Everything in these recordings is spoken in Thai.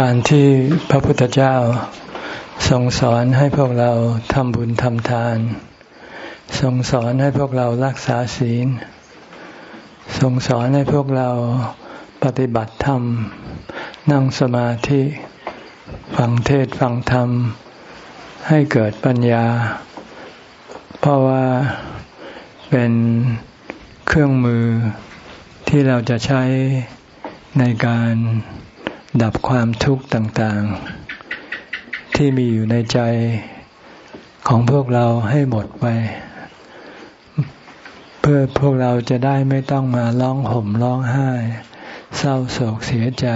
การที่พระพุทธเจ้าทรงสอนให้พวกเราทำบุญทำทาน ทรงสอนให้พวกเรารักษาศีล ทรงสอนให้พวกเราปฏิบัติธรรม นั่งสมาธิ ฟังเทศฟังธรรม ให้เกิดปัญญา เพราะว่าเป็นเครื่องมือที่เราจะใช้ในการ ดับความทุกข์ต่างๆ ที่มีอยู่ในใจของพวกเราให้หมดไป เพื่อพวกเราจะได้ไม่ต้องมาร้องห่มร้องไห้ เศร้าโศกเสียใจ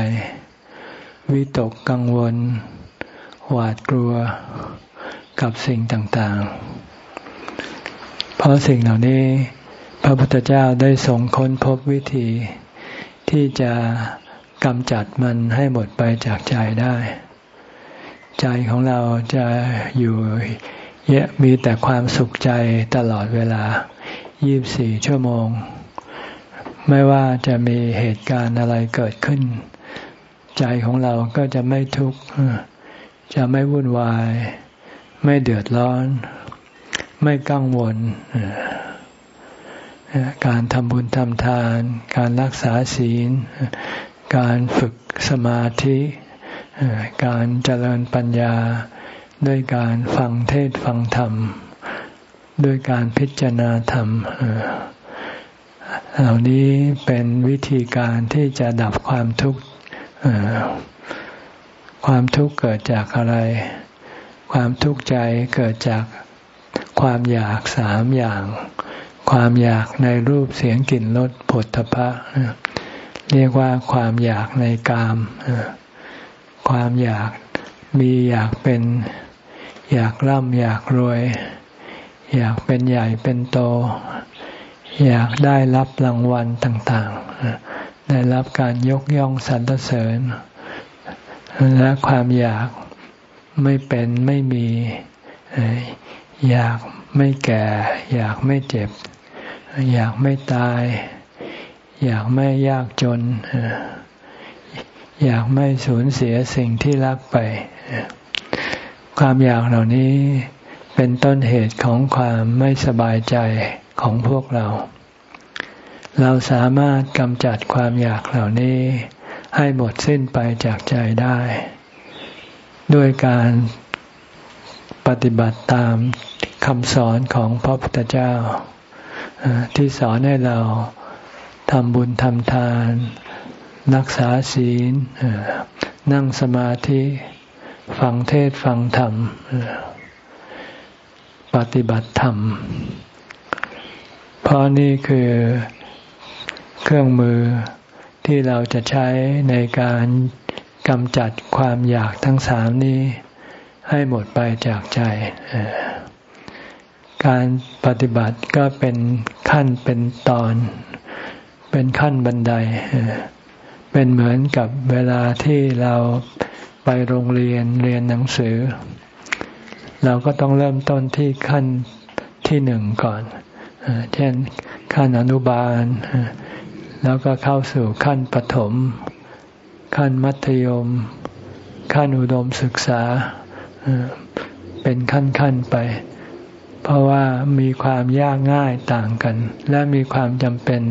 วิตกกังวล หวาดกลัวกับสิ่งต่างๆ เพราะสิ่งเหล่านี้ พระพุทธเจ้าได้ทรงค้นพบวิธีที่จะ กำจัดมันให้หมดไปจากใจได้ ใจของเราจะอยู่เยะมีแต่ความสุขใจตลอดเวลา 24 ชั่วโมง ไม่ว่าจะมีเหตุการณ์อะไรเกิดขึ้น ใจของเราก็จะไม่ทุกข์ จะไม่วุ่นวาย ไม่เดือดร้อน ไม่กังวล การทำบุญทำทาน การรักษาศีล การฝึกสมาธิ การเจริญปัญญา ด้วยการฟังเทศฟังธรรม ด้วยการพิจารณาธรรม เหล่านี้เป็นวิธีการที่จะดับความทุกข์ความทุกข์เกิดจากอะไร ความทุกข์ใจเกิดจากความอยากสามอย่าง ความอยากในรูปเสียงกลิ่นรสผลทพะ เรียกว่าความอยากในกาม ความอยากมีอยากเป็น อยากร่ำอยากรวย อยากเป็นใหญ่เป็นโต อยากได้รับรางวัลต่างๆ ได้รับการยกย่องสรรเสริญ และความอยากไม่เป็นไม่มี อยากไม่แก่ อยากไม่เจ็บ อยากไม่ตาย อยากไม่ยากจน อยากไม่สูญเสียสิ่งที่รักไป ความอยากเหล่านี้เป็นต้นเหตุของความไม่สบายใจของพวกเรา เราสามารถกำจัดความอยากเหล่านี้ ให้หมดสิ้นไปจากใจได้ ด้วยการปฏิบัติตามคำสอนของพระพุทธเจ้า ที่สอนให้เรา ทำบุญทำทาน รักษาศีล นั่งสมาธิ ฟังเทศฟังธรรม ปฏิบัติธรรม เพราะนี่คือเครื่องมือที่เราจะใช้ในการกำจัดความอยากทั้งสามนี้ให้หมดไปจากใจ การปฏิบัติก็เป็นขั้นเป็นตอน เป็นขั้นบันได เป็นเหมือนกับเวลาที่เราไปโรงเรียนเรียนหนังสือ เราก็ต้องเริ่มต้นที่ขั้นที่หนึ่งก่อน เช่นขั้นอนุบาล แล้วก็เข้าสู่ขั้นปฐม ขั้นมัธยม ขั้นอุดมศึกษา เป็นขั้นขั้นไป เพราะว่ามีความยากง่ายต่างกัน และมีความจำเป็น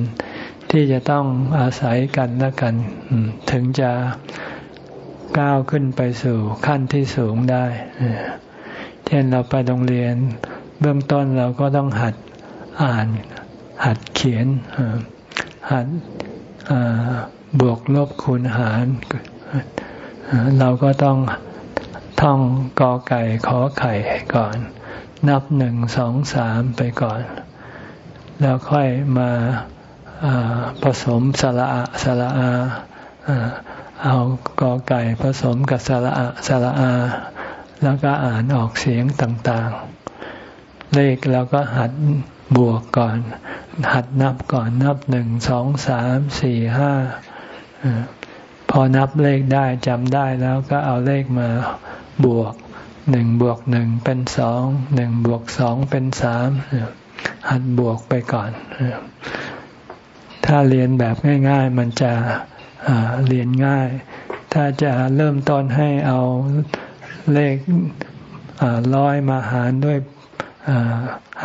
ที่จะต้องอาศัยกันและกัน ถึงจะก้าวขึ้นไปสู่ขั้นที่สูงได้ เช่นเราไปโรงเรียน เบื้องต้นเราก็ต้องหัดอ่าน หัดเขียน หัดบวกลบคูณหาร เราก็ต้องท่องกอไก่ขอไข่ก่อน นับหนึ่งสองสามไปก่อน แล้วค่อยมา ผสมสระอะสระอาเอากอไก่ผสมกับสระอะสระอา แล้วก็อ่านออกเสียงต่างๆ เลขเราก็หัดบวกก่อน หัดนับก่อนนับหนึ่งสองสามสี่ห้าพอนับเลขได้จำได้แล้วก็เอาเลขมาบวกหนึ่งบวกหนึ่งเป็นสองหนึ่งบวกสองเป็นสามหัดบวกไปก่อน ถ้าเรียนแบบง่าย ๆ มันจะเรียนง่าย ถ้าจะเริ่มต้นให้เอาเลขร้อยมาหารด้วย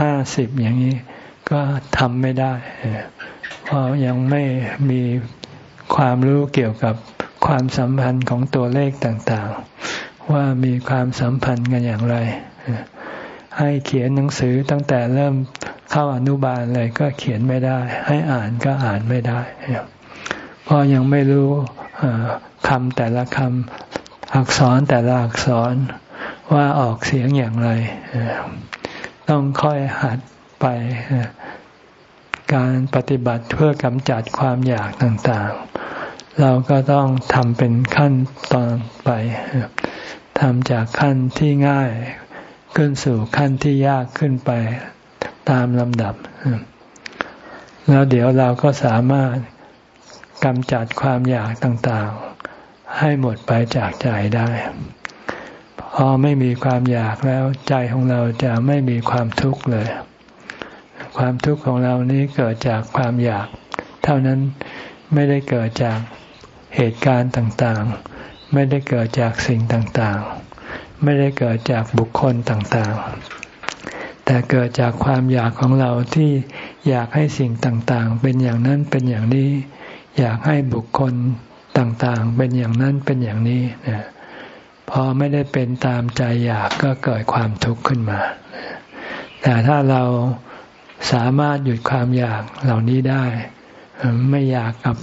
ห้าสิบอย่างนี้ ก็ทำไม่ได้ เพราะยังไม่มีความรู้เกี่ยวกับความสัมพันธ์ของตัวเลขต่างๆ ว่ามีความสัมพันธ์กันอย่างไร ให้เขียนหนังสือตั้งแต่เริ่ม เข้าอนุบาลเลยก็เขียนไม่ได้ ให้อ่านก็อ่านไม่ได้เพราะยังไม่รู้คำแต่ละคำอักษรแต่ละอักษรว่าออกเสียงอย่างไร ต้องค่อยหัดไปการปฏิบัติเพื่อกำจัดความอยากต่างๆ เราก็ต้องทำเป็นขั้นตอนไปทำจากขั้นที่ง่ายขึ้นสู่ขั้นที่ยากขึ้นไป ตามลำดับ แล้วเดี๋ยวเราก็สามารถกำจัดความอยากต่างๆ ให้หมดไปจากใจได้ พอไม่มีความอยากแล้วใจของเราจะไม่มีความทุกข์เลย ความทุกข์ของเรานี้เกิดจากความอยาก เท่านั้นไม่ได้เกิดจากเหตุการณ์ต่างๆ ไม่ได้เกิดจากสิ่งต่างๆ ไม่ได้เกิดจากบุคคลต่างๆ แต่เกิดจากความอยากของเราที่อยากให้สิ่งต่างๆ เป็นอย่างนั้นเป็นอย่างนี้ อยากให้บุคคลต่างๆ เป็นอย่างนั้นเป็นอย่างนี้นะพอไม่ได้เป็นตามใจอยากก็เกิดความทุกข์ขึ้นมา แต่ถ้าเราสามารถหยุดความอยากเหล่านี้ได้ ไม่อยากกับ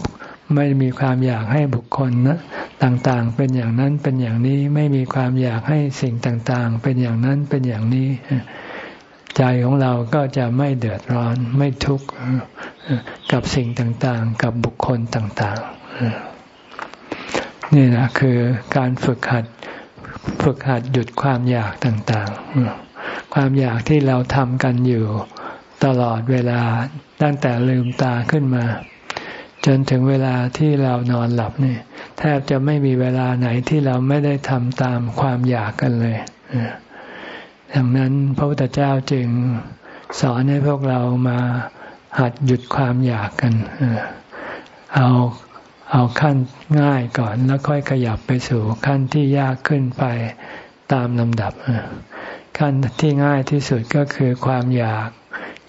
ไม่มีความอยากให้บุคคลนะต่างๆ เป็นอย่างนั้นเป็นอย่างนี้ ไม่มีความอยากให้สิ่งต่างๆ เป็นอย่างนั้นเป็นอย่างนี้ ใจของเราก็จะไม่เดือดร้อนไม่ทุกข์กับสิ่งต่างๆ กับบุคคลต่างๆ นี่นะคือการฝึกหัดฝึกหัดหยุดความอยากต่างๆ ความอยากที่เราทำกันอยู่ตลอดเวลาตั้งแต่ลืมตาขึ้นมา จนถึงเวลาที่เรานอนหลับนี่แทบจะไม่มีเวลาไหนที่เราไม่ได้ทำตามความอยากกันเลย ดังนั้นพระพุทธเจ้าจึงสอนให้พวกเรามาหัดหยุดความอยากกัน เอาเอาขั้นง่ายก่อนแล้วค่อยขยับไปสู่ขั้นที่ยากขึ้นไปตามลำดับ ขั้นที่ง่ายที่สุดก็คือความอยาก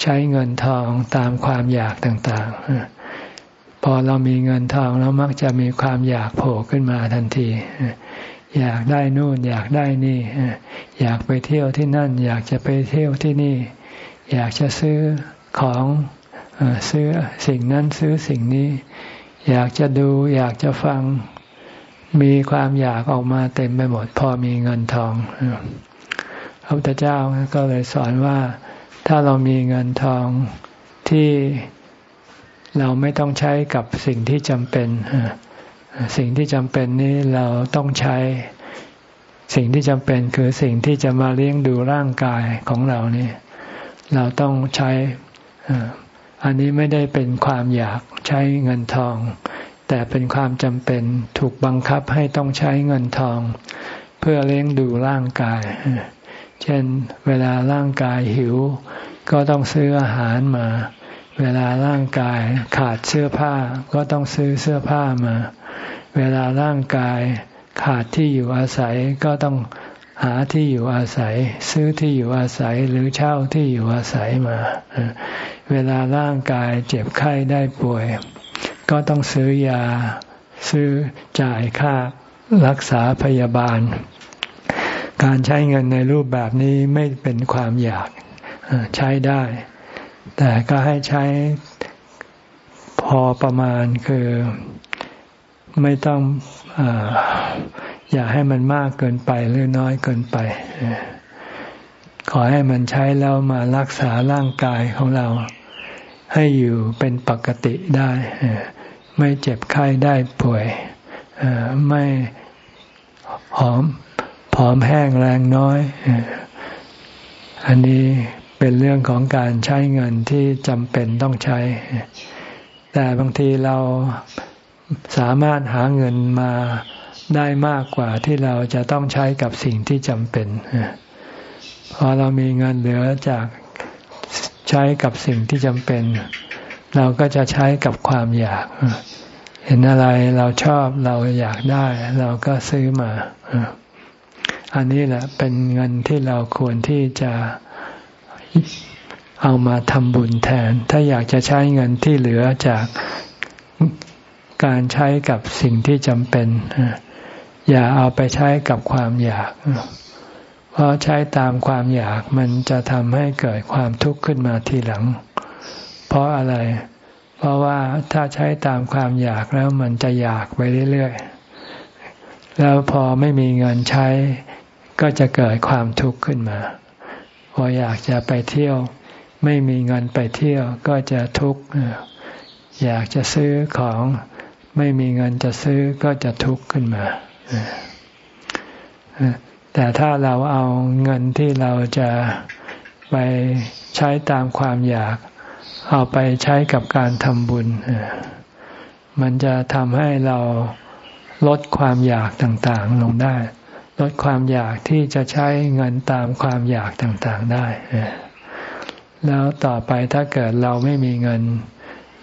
ใช้เงินทองตามความอยากต่างๆ พอเรามีเงินทองแล้วมักจะมีความอยากโผล่ขึ้นมาทันที อยากได้นู่น อยากได้นี่ อยากไปเที่ยวที่นั่น อยากจะไปเที่ยวที่นี่ อยากจะซื้อของซื้อสิ่งนั้นซื้อสิ่งนี้ อยากจะดูอยากจะฟังมีความอยากออกมาเต็มไปหมด พอมีเงินทองพระพุทธเจ้าก็เลยสอนว่าถ้าเรามีเงินทองที่เราไม่ต้องใช้กับสิ่งที่จำเป็น สิ่งที่จำเป็นนี้เราต้องใช้ สิ่งที่จำเป็นคือสิ่งที่จะมาเลี้ยงดูร่างกายของเรานี่เราต้องใช้ อันนี้ไม่ได้เป็นความอยากใช้เงินทอง แต่เป็นความจำเป็นถูกบังคับให้ต้องใช้เงินทอง เพื่อเลี้ยงดูร่างกาย เช่น เวลาร่างกายหิว ก็ต้องซื้ออาหารมา เวลาร่างกายขาดเสื้อผ้าก็ต้องซื้อเสื้อผ้ามา เวลาร่างกายขาดที่อยู่อาศัยก็ต้องหาที่อยู่อาศัย ซื้อที่อยู่อาศัยหรือเช่าที่อยู่อาศัยมา เวลาร่างกายเจ็บไข้ได้ป่วย ก็ต้องซื้อยา ซื้อจ่ายค่ารักษาพยาบาล การใช้เงินในรูปแบบนี้ไม่เป็นความอยากใช้ได้ แต่ก็ให้ใช้พอประมาณคือ ไม่ต้องออย่าให้มันมากเกินไปหรือน้อยเกินไป ขอให้มันใช้แล้วมารักษาร่างกายของเรา ให้อยู่เป็นปกติได้ ไม่เจ็บไข้ได้ป่วยไม่หอมผอมแห้งแรงน้อย อันนี้เป็นเรื่องของการใช้เงินที่จำเป็นต้องใช้ แต่บางทีเรา สามารถหาเงินมาได้มากกว่าที่เราจะต้องใช้กับสิ่งที่จำเป็นพอเรามีเงินเหลือจากใช้กับสิ่งที่จำเป็น เราก็จะใช้กับความอยาก เห็นอะไรเราชอบเราอยากได้ เราก็ซื้อมา อันนี้แหละเป็นเงินที่เราควรที่จะเอามาทำบุญแทน ถ้าอยากจะใช้เงินที่เหลือจาก การใช้กับสิ่งที่จำเป็น อย่าเอาไปใช้กับความอยาก เพราะใช้ตามความอยากมันจะทำให้เกิดความทุกข์ขึ้นมาทีหลัง เพราะอะไร เพราะว่าถ้าใช้ตามความอยากแล้วมันจะอยากไปเรื่อยๆ แล้วพอไม่มีเงินใช้ก็จะเกิดความทุกข์ขึ้นมา พออยากจะไปเที่ยว ไม่มีเงินไปเที่ยวก็จะทุกข์อยากจะซื้อของ ไม่มีเงินจะซื้อก็จะทุกข์ขึ้นมาแต่ถ้าเราเอาเงินที่เราจะไปใช้ตามความอยาก เอาไปใช้กับการทำบุญ มันจะทำให้เราลดความอยากต่างๆลงได้ ลดความอยากที่จะใช้เงินตามความอยากต่างๆได้ แล้วต่อไปถ้าเกิดเราไม่มีเงิน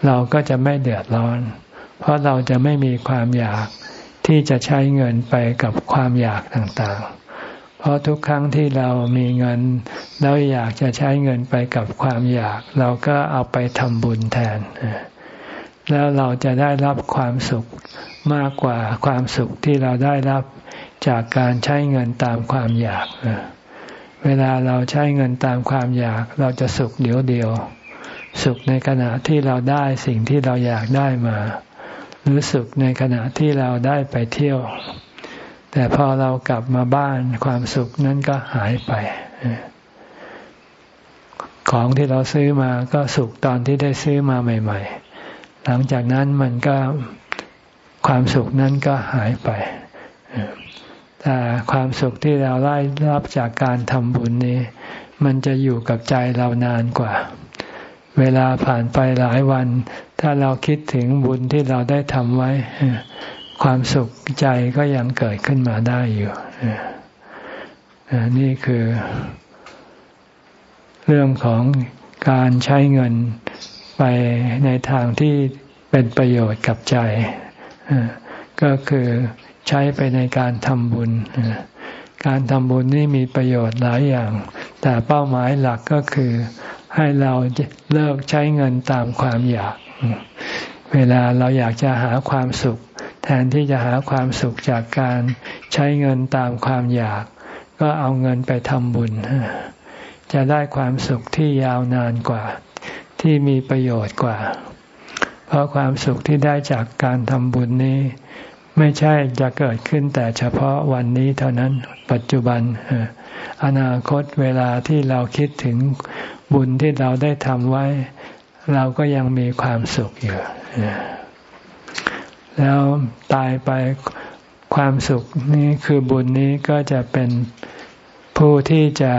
เราก็จะไม่เดือดร้อน เพราะเราจะไม่มีความอยากที่จะใช้เงินไปกับความอยากต่างๆ เพราะทุกครั้งที่เรามีเงิน แล้วอยากจะใช้เงินไปกับความอยาก เราก็เอาไปทำบุญแทน แล้วเราจะได้รับความสุขมากกว่าความสุขที่เราได้รับจากการใช้เงินตามความอยาก เวลาเราใช้เงินตามความอยาก เราจะสุขเดียวเดียว สุขในขณะที่เราได้สิ่งที่เราอยากได้มา หรือสุขในขณะที่เราได้ไปเที่ยว แต่พอเรากลับมาบ้านความสุขนั้นก็หายไป ของที่เราซื้อมาก็สุขตอนที่ได้ซื้อมาใหม่ ๆ หลังจากนั้นมันก็ความสุขนั้นก็หายไปแต่ความสุขที่เราได้รับจากการทำบุญนี้ มันจะอยู่กับใจเรานานกว่า เวลาผ่านไปหลายวัน ถ้าเราคิดถึงบุญที่เราได้ทำไว้ ความสุขใจก็ยังเกิดขึ้นมาได้อยู่นี่คือ เรื่องของการใช้เงินไปในทางที่เป็นประโยชน์กับใจ ก็คือใช้ไปในการทำบุญ การทำบุญนี่มีประโยชน์หลายอย่าง แต่เป้าหมายหลักก็คือ ให้เราเลิกใช้เงินตามความอยาก เวลาเราอยากจะหาความสุข แทนที่จะหาความสุขจากการใช้เงินตามความอยาก ก็เอาเงินไปทำบุญ จะได้ความสุขที่ยาวนานกว่า ที่มีประโยชน์กว่า เพราะความสุขที่ได้จากการทำบุญนี้ ไม่ใช่จะเกิดขึ้นแต่เฉพาะวันนี้เท่านั้นปัจจุบัน อนาคตเวลาที่เราคิดถึงบุญที่เราได้ทำไว้ เราก็ยังมีความสุขอยู่แล้วตายไปความสุขนี้คือบุญนี้ก็จะเป็นผู้ที่จะ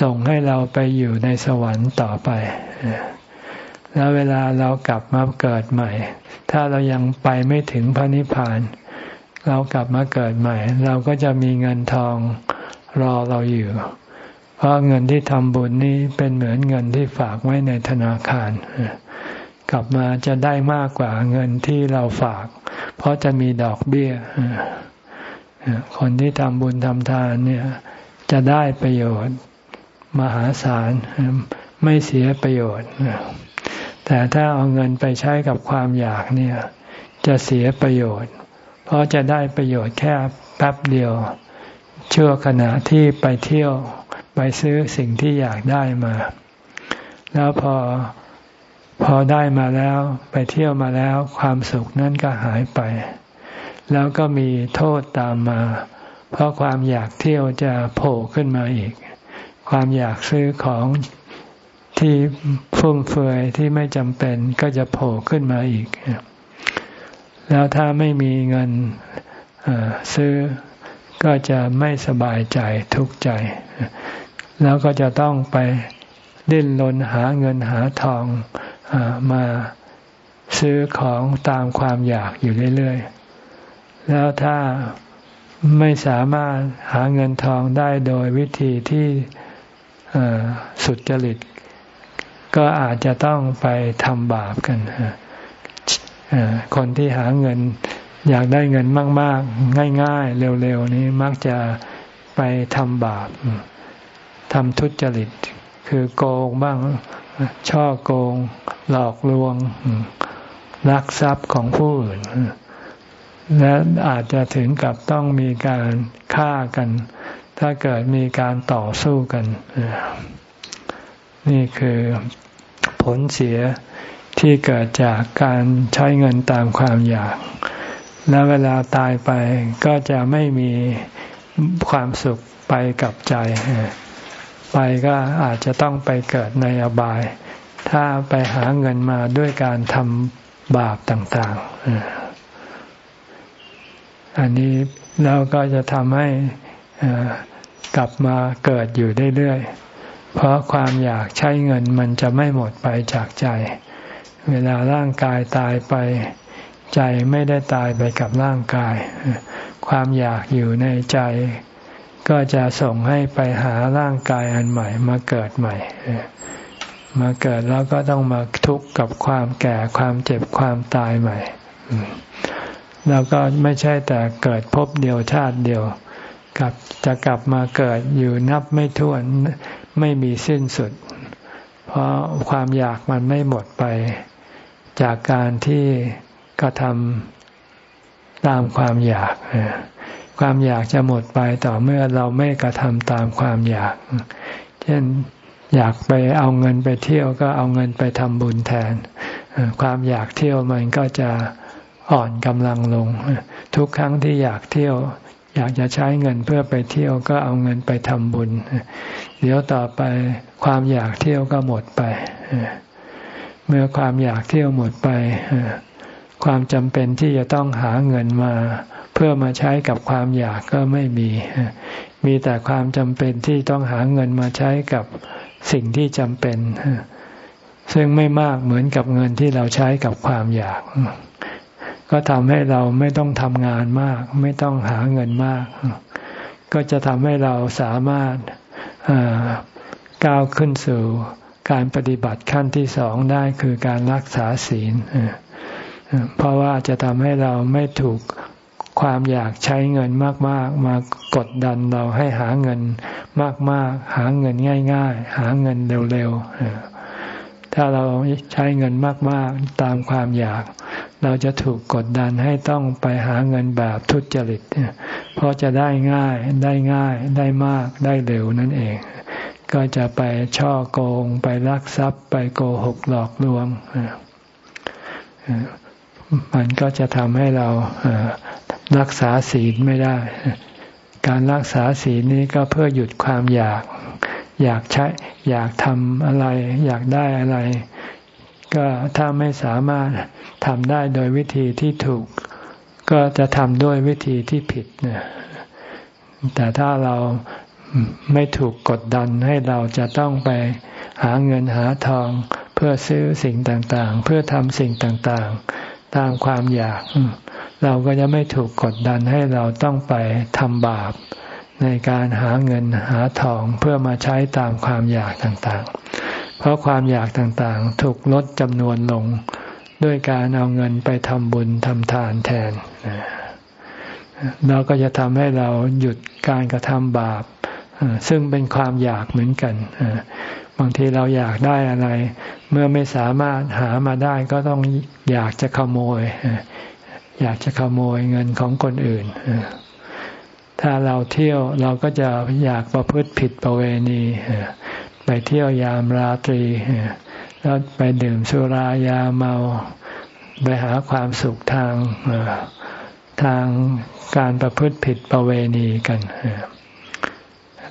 ส่งให้เราไปอยู่ในสวรรค์ต่อไป แล้วเวลาเรากลับมาเกิดใหม่ ถ้าเรายังไปไม่ถึงพระนิพพาน เรากลับมาเกิดใหม่ เราก็จะมีเงินทองรอเราอยู่ เพราะเงินที่ทำบุญนี้เป็นเหมือนเงินที่ฝากไว้ในธนาคาร กลับมาจะได้มากกว่าเงินที่เราฝาก เพราะจะมีดอกเบี้ย คนที่ทำบุญทำทานเนี่ยจะได้ประโยชน์มหาศาลไม่เสียประโยชน์ แต่ถ้าเอาเงินไปใช้กับความอยากเนี่ยจะเสียประโยชน์ เพราะจะได้ประโยชน์แค่แป๊บเดียวชั่วขณะที่ไปเที่ยวไปซื้อสิ่งที่อยากได้มา แล้วพอพอได้มาแล้วไปเที่ยวมาแล้วความสุขนั้นก็หายไป แล้วก็มีโทษตามมา เพราะความอยากเที่ยวจะโผล่ขึ้นมาอีก ความอยากซื้อของที่ฟุ่มเฟือยที่ไม่จำเป็นก็จะโผล่ขึ้นมาอีก แล้วถ้าไม่มีเงินซื้อก็จะไม่สบายใจทุกข์ใจ แล้วก็จะต้องไปดิ้นรนหาเงินหาทองอมาซื้อของตามความอยากอยู่เรื่อยๆ แล้วถ้าไม่สามารถหาเงินทองได้โดยวิธีที่สุดจริต ก็อาจจะต้องไปทำบาปกัน คนที่หาเงิน อยากได้เงินมาก ๆ ง่าย ๆ เร็ว ๆ นี้มักจะไปทำบาปทำทุจริต คือโกงบ้าง ช่อโกง หลอกลวงลักทรัพย์ของผู้อื่นและอาจจะถึงกับต้องมีการฆ่ากัน ถ้าเกิดมีการต่อสู้กัน นี่คือผลเสีย ที่เกิดจากการใช้เงินตามความอยาก และเวลาตายไปก็จะไม่มีความสุขไปกับใจ ไปก็อาจจะต้องไปเกิดในอบาย ถ้าไปหาเงินมาด้วยการทำบาปต่าง ๆ อันนี้เราก็จะทำให้กลับมาเกิดอยู่เรื่อยๆ เพราะความอยากใช้เงินมันจะไม่หมดไปจากใจ เวลาร่างกายตายไป ใจไม่ได้ตายไปกับร่างกาย ความอยากอยู่ในใจ ก็จะส่งให้ไปหาร่างกายอันใหม่ มาเกิดใหม่ มาเกิดแล้วก็ต้องมาทุกข์กับความแก่ความเจ็บความตายใหม่ แล้วก็ไม่ใช่แต่เกิดพบเดียวชาติเดียวกับจะกลับมาเกิดอยู่นับไม่ถ้วนไม่มีสิ้นสุด เพราะความอยากมันไม่หมดไป จากการที่กระทำตามความอยาก ความอยากจะหมดไปต่อเมื่อเราไม่กระทำตามความอยาก เช่นอยากไปเอาเงินไปเที่ยวก็เอาเงินไปทำบุญแทน ความอยากเที่ยวมันก็จะอ่อนกำลังลง ทุกครั้งที่อยากเที่ยว อยากจะใช้เงินเพื่อไปเที่ยวก็เอาเงินไปทำบุญ เดี๋ยวต่อไปความอยากเที่ยวก็หมดไป เมื่อความอยากเที่ยวหมดไป ความจำเป็นที่จะต้องหาเงินมา เพื่อมาใช้กับความอยากก็ไม่มี มีแต่ความจำเป็นที่ต้องหาเงินมาใช้กับสิ่งที่จำเป็น ซึ่งไม่มากเหมือนกับเงินที่เราใช้กับความอยาก ก็ทำให้เราไม่ต้องทำงานมาก ไม่ต้องหาเงินมาก ก็จะทำให้เราสามารถก้าวขึ้นสู่ การปฏิบัติขั้นที่สองได้คือการรักษาศีลเพราะว่าจะทำให้เราไม่ถูกความอยากใช้เงินมากๆมากดดันเราให้หาเงินมากๆ หาเงินง่าย ๆ หาเงินเร็วๆถ้าเราใช้เงินมากๆตามความอยาก เราจะถูกกดดันให้ต้องไปหาเงินแบบทุจริตเพราะจะได้ง่ายได้ง่ายได้มากได้เร็วนั่นเอง ก็จะไปช่อโกง ไปลักทรัพย์ ไปโกหกหลอกลวง มันก็จะทำให้เรารักษาศีลไม่ได้ การรักษาศีลนี้ก็เพื่อหยุดความอยาก อยากใช้ อยากทำอะไร อยากได้อะไร ก็ถ้าไม่สามารถทำได้โดยวิธีที่ถูก ก็จะทำด้วยวิธีที่ผิดนแต่ถ้าเรา ไม่ถูกกดดันให้เราจะต้องไปหาเงินหาทองเพื่อซื้อสิ่งต่างๆ เพื่อทำสิ่งต่างๆ ตามความอยาก เราก็จะไม่ถูกกดดันให้เราต้องไปทำบาป ในการหาเงินหาทองเพื่อมาใช้ตามความอยากต่างๆ เพราะความอยากต่างๆ ถูกลดจำนวนลง ด้วยการเอาเงินไปทำบุญทำทานแทนเราก็จะทำให้เราหยุดการกระทำบาป ซึ่งเป็นความอยากเหมือนกันบางทีเราอยากได้อะไร เมื่อไม่สามารถหามาได้ก็ต้องอยากจะขโมย อยากจะขโมยเงินของคนอื่น ถ้าเราเที่ยวเราก็จะอยากประพฤติผิดประเวณีไปเที่ยวยามราตรีแล้วไปดื่มสุรายาเมาไปหาความสุขทางทางการประพฤติผิดประเวณีกันเ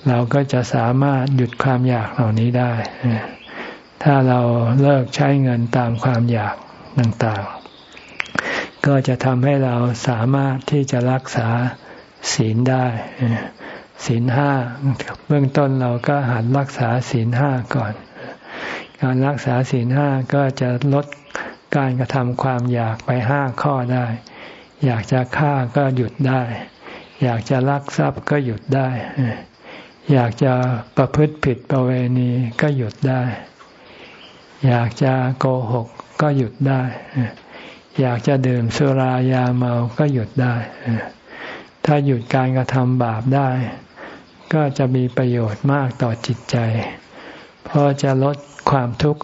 เราก็จะสามารถหยุดความอยากเหล่านี้ได้ ถ้าเราเลิกใช้เงินตามความอยากต่างๆ ก็จะทำให้เราสามารถที่จะรักษาศีลได้ ศีลห้าเบื้องต้นเราก็หันรักษาศีลห้าก่อน การรักษาศีลห้าก็จะลดการกระทำความอยากไปห้าข้อได้ อยากจะฆ่าก็หยุดได้ อยากจะลักทรัพย์ก็หยุดได้ อยากจะประพฤติผิดประเวณีก็หยุดได้ อยากจะโกหกก็หยุดได้ อยากจะดื่มสุรายาเมาก็หยุดได้ ถ้าหยุดการกระทำบาปได้ ก็จะมีประโยชน์มากต่อจิตใจ เพราะจะลดความทุกข์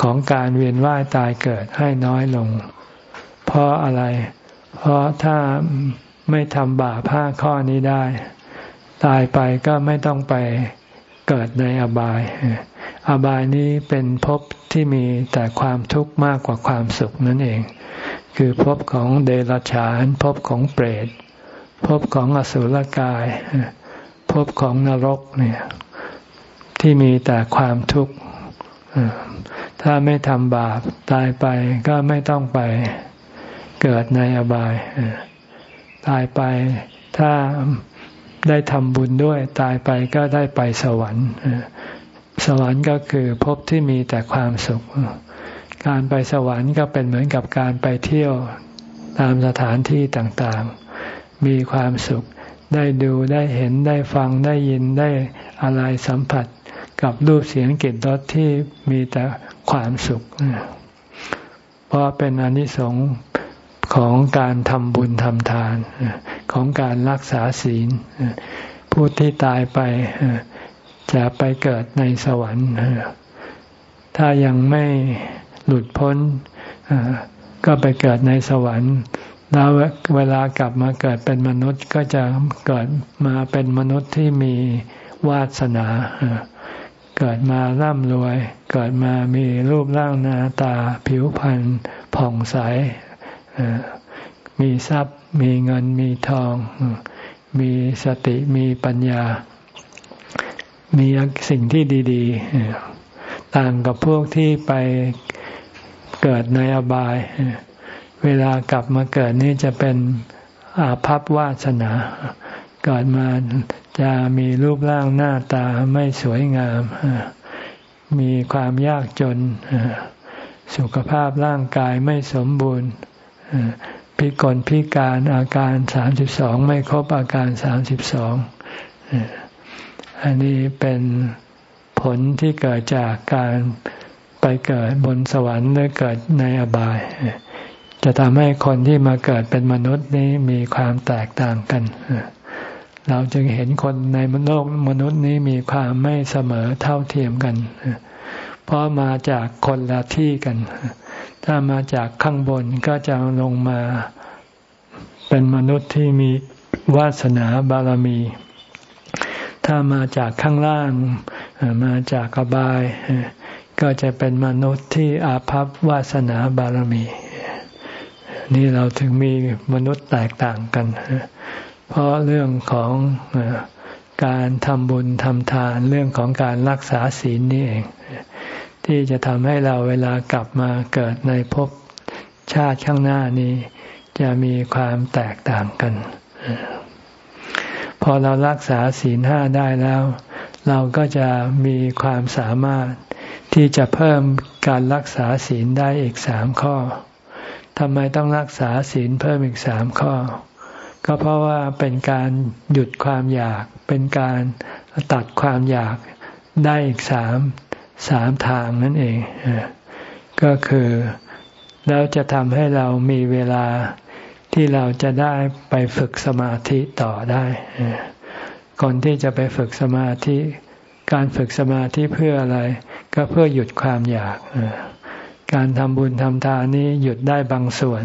ของการเวียนว่ายตายเกิดให้น้อยลง เพราะอะไร เพราะถ้าไม่ทำบาปห้าข้อนี้ได้ ตายไปก็ไม่ต้องไปเกิดในอบาย อบายนี้เป็นภพที่มีแต่ความทุกข์มากกว่าความสุขนั่นเอง คือภพของเดรัจฉานภพของเปรตภพของอสุรกายภพของนรกเนี่ยที่มีแต่ความทุกข์ถ้าไม่ทำบาปตายไปก็ไม่ต้องไปเกิดในอบายตายไปถ้า ได้ทำบุญด้วยตายไปก็ได้ไปสวรรค์ สวรรค์ก็คือภพที่มีแต่ความสุข การไปสวรรค์ก็เป็นเหมือนกับการไปเที่ยวตามสถานที่ต่างๆ มีความสุข ได้ดูได้เห็นได้ฟังได้ยินได้อะไรสัมผัสกับรูปเสียงกลิ่นรสที่มีแต่ความสุข เพราะเป็นอนิสงส์ของการทำบุญทำทาน ของการรักษาศีล ผู้ที่ตายไปจะไปเกิดในสวรรค์ ถ้ายังไม่หลุดพ้นก็ไปเกิดในสวรรค์แล้วเวลากลับมาเกิดเป็นมนุษย์ก็จะเกิดมาเป็นมนุษย์ที่มีวาสนา เกิดมาร่ำรวย เกิดมามีรูปร่างหน้าตาผิวพรรณผ่องใสมีทรัพย์ มีเงินมีทอง มีสติมีปัญญา มีสิ่งที่ดีๆ ต่างกับพวกที่ไปเกิดในอบาย เวลากลับมาเกิดนี่จะเป็นอาภัพวาสนา เกิดมาจะมีรูปร่างหน้าตาไม่สวยงาม มีความยากจน สุขภาพร่างกายไม่สมบูรณ์ พิกลพิการอาการสามสิบสองไม่ครบอาการสามสิบสองอันนี้เป็นผลที่เกิดจากการไปเกิดบนสวรรค์หรือเกิดในอบาย จะทำให้คนที่มาเกิดเป็นมนุษย์นี้มีความแตกต่างกัน เราจึงเห็นคนในโลกมนุษย์นี้มีความไม่เสมอเท่าเทียมกัน เพราะมาจากคนละที่กัน ถ้ามาจากข้างบนก็จะลงมา เป็นมนุษย์ที่มีวาสนาบารมี ถ้ามาจากข้างล่าง มาจากกบาย ก็จะเป็นมนุษย์ที่อาภัพวาสนาบารมี นี่เราถึงมีมนุษย์แตกต่างกัน เพราะเรื่องของการทำบุญทำทานเรื่องของการรักษาศีลนี่เอง ที่จะทำให้เราเวลากลับมาเกิดในภพชาติข้างหน้านี้ จะมีความแตกต่างกัน พอเรารักษาศีลห้าได้แล้ว เราก็จะมีความสามารถที่จะเพิ่มการรักษาศีลได้อีกสามข้อทำไมต้องรักษาศีลเพิ่มอีกสามข้อ ก็เพราะว่าเป็นการหยุดความอยาก เป็นการตัดความอยากได้อีกสาม สามทางนั่นเองก็คือแล้วจะทำให้เรามีเวลาที่เราจะได้ไปฝึกสมาธิต่อได้ก่อนที่จะไปฝึกสมาธิ การฝึกสมาธิเพื่ออะไร ก็เพื่อหยุดความอยาก การทำบุญทำทานนี้หยุดได้บางส่วน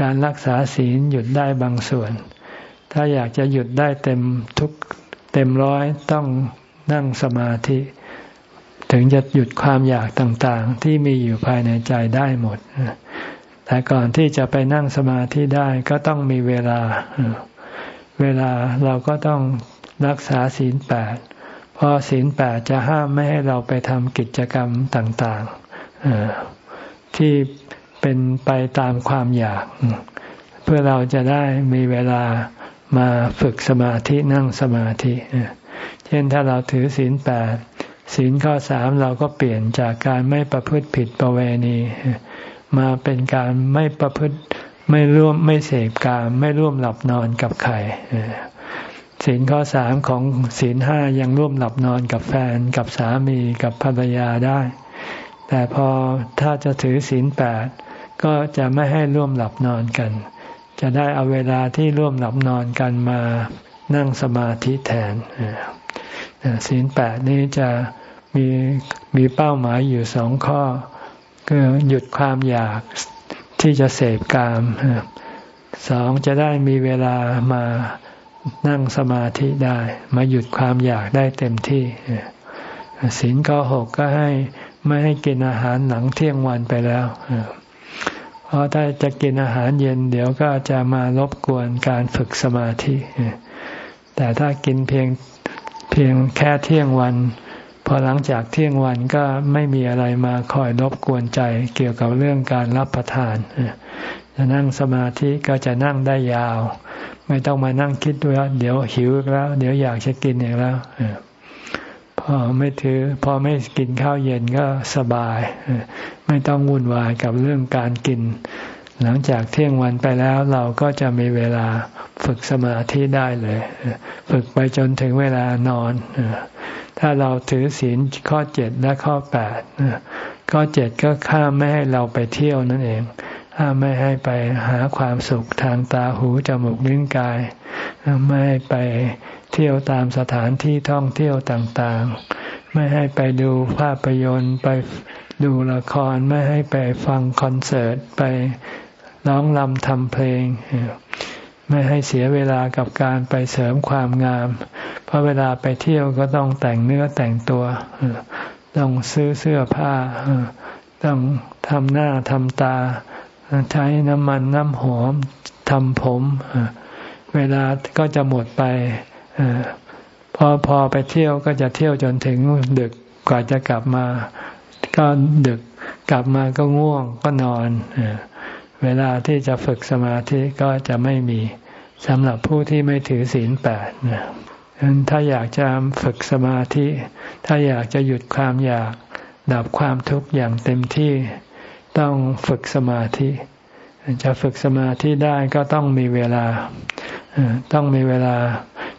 การรักษาศีลหยุดได้บางส่วน ถ้าอยากจะหยุดได้เต็มทุกเต็มร้อยต้องนั่งสมาธิ ถึงจะหยุดความอยากต่างๆ ที่มีอยู่ภายในใจได้หมด แต่ก่อนที่จะไปนั่งสมาธิได้ก็ต้องมีเวลา เวลาเราก็ต้องรักษาศีลแปด เพราะศีลแปดจะห้ามไม่ให้เราไปทำกิจกรรมต่างๆ ที่เป็นไปตามความอยาก เพื่อเราจะได้มีเวลามาฝึกสมาธินั่งสมาธิ เช่นถ้าเราถือศีลแปด ศีลข้อสามเราก็เปลี่ยนจากการไม่ประพฤติผิดประเวณี มาเป็นการไม่ประพฤติไม่ร่วมไม่เสพกามไม่ร่วมหลับนอนกับใครศีลข้อสามของศีลห้ายังร่วมหลับนอนกับแฟนกับสามีกับภรรยาได้ แต่พอถ้าจะถือศีลแปดก็จะไม่ให้ร่วมหลับนอนกัน จะได้เอาเวลาที่ร่วมหลับนอนกันมานั่งสมาธิแทน ศีลแปดนี้จะมีมีเป้าหมายอยู่สองข้อคือหยุดความอยากที่จะเสพกามสองจะได้มีเวลามานั่งสมาธิได้ มาหยุดความอยากได้เต็มที่ศีลข้อหกก็ให้ไม่ให้กินอาหารหลังเที่ยงวันไปแล้วเพราะถ้าจะกินอาหารเย็น เดี๋ยวก็จะมารบกวนการฝึกสมาธิแต่ถ้ากินเพียง เพียงแค่เที่ยงวัน พอหลังจากเที่ยงวันก็ไม่มีอะไรมาคอยรบกวนใจเกี่ยวกับเรื่องการรับประทานจะนั่งสมาธิก็จะนั่งได้ยาว ไม่ต้องมานั่งคิดด้วยเดี๋ยวหิวแล้ว เดี๋ยวอยากจะกินอีกแล้วพอไม่ถือ พอไม่กินข้าวเย็นก็สบาย ไม่ต้องวุ่นวายกับเรื่องการกิน หลังจากเที่ยงวันไปแล้วเราก็จะมีเวลาฝึกสมาธิได้เลย ฝึกไปจนถึงเวลานอน ถ้าเราถือศีลข้อเจ็ดและข้อแปดข้อเจ็ดก็ข้ามไม่ให้เราไปเที่ยวนั่นเอง ห้ามไม่ให้ไปหาความสุขทางตาหูจมูกลิ้นกาย ไม่ให้ไปเที่ยวตามสถานที่ท่องเที่ยวต่างๆ ไม่ให้ไปดูภาพยนตร์ไปดูละคร ไม่ให้ไปฟังคอนเสิร์ตไป ร้องรำทำเพลง ไม่ให้เสียเวลากับการไปเสริมความงาม เพราะเวลาไปเที่ยวก็ต้องแต่งเนื้อแต่งตัว ต้องซื้อเสื้อผ้า ต้องทำหน้าทำตา ใช้น้ำมันน้ำหอมทำผม เวลาก็จะหมดไปพอพอไปเที่ยวก็จะเที่ยวจนถึงดึกกว่าจะกลับมา ก็ดึกกลับมาก็ง่วงก็นอน เวลาที่จะฝึกสมาธิก็จะไม่มีสำหรับผู้ที่ไม่ถือศีลแปดนะถ้าอยากจะฝึกสมาธิ ถ้าอยากจะหยุดความอยากดับความทุกข์อย่างเต็มที่ต้องฝึกสมาธิ จะฝึกสมาธิได้ก็ต้องมีเวลา ต้องมีเวลา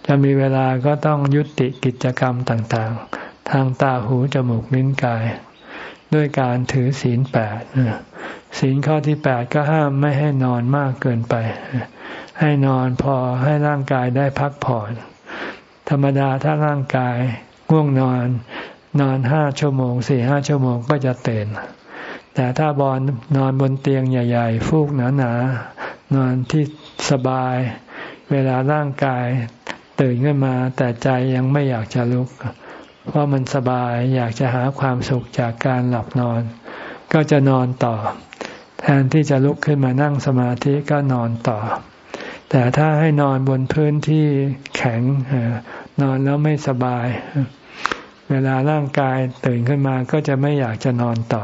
จะมีเวลาก็ต้องยุติกิจกรรมต่างๆ ทางตาหูจมูกลิ้นกาย ด้วยการถือศีลแปดศีลข้อที่แปดก็ห้ามไม่ให้นอนมากเกินไป ให้นอนพอให้ร่างกายได้พักผ่อน ธรรมดาถ้าร่างกายง่วงนอน นอนห้าชั่วโมงสี่ห้าชั่วโมงก็จะเตื่นแต่ถ้าบอนนอนบนเตียงใหญ่ ๆ ฟูกหนาๆนอนที่สบาย เวลาร่างกายตื่นขึ้นมา แต่ใจยังไม่อยากจะลุก เพราะมันสบายอยากจะหาความสุขจากการหลับนอน ก็จะนอนต่อ แทนที่จะลุกขึ้นมานั่งสมาธิก็นอนต่อ แต่ถ้าให้นอนบนพื้นที่แข็งนอนแล้วไม่สบาย เวลาร่างกายตื่นขึ้นมาก็จะไม่อยากจะนอนต่อ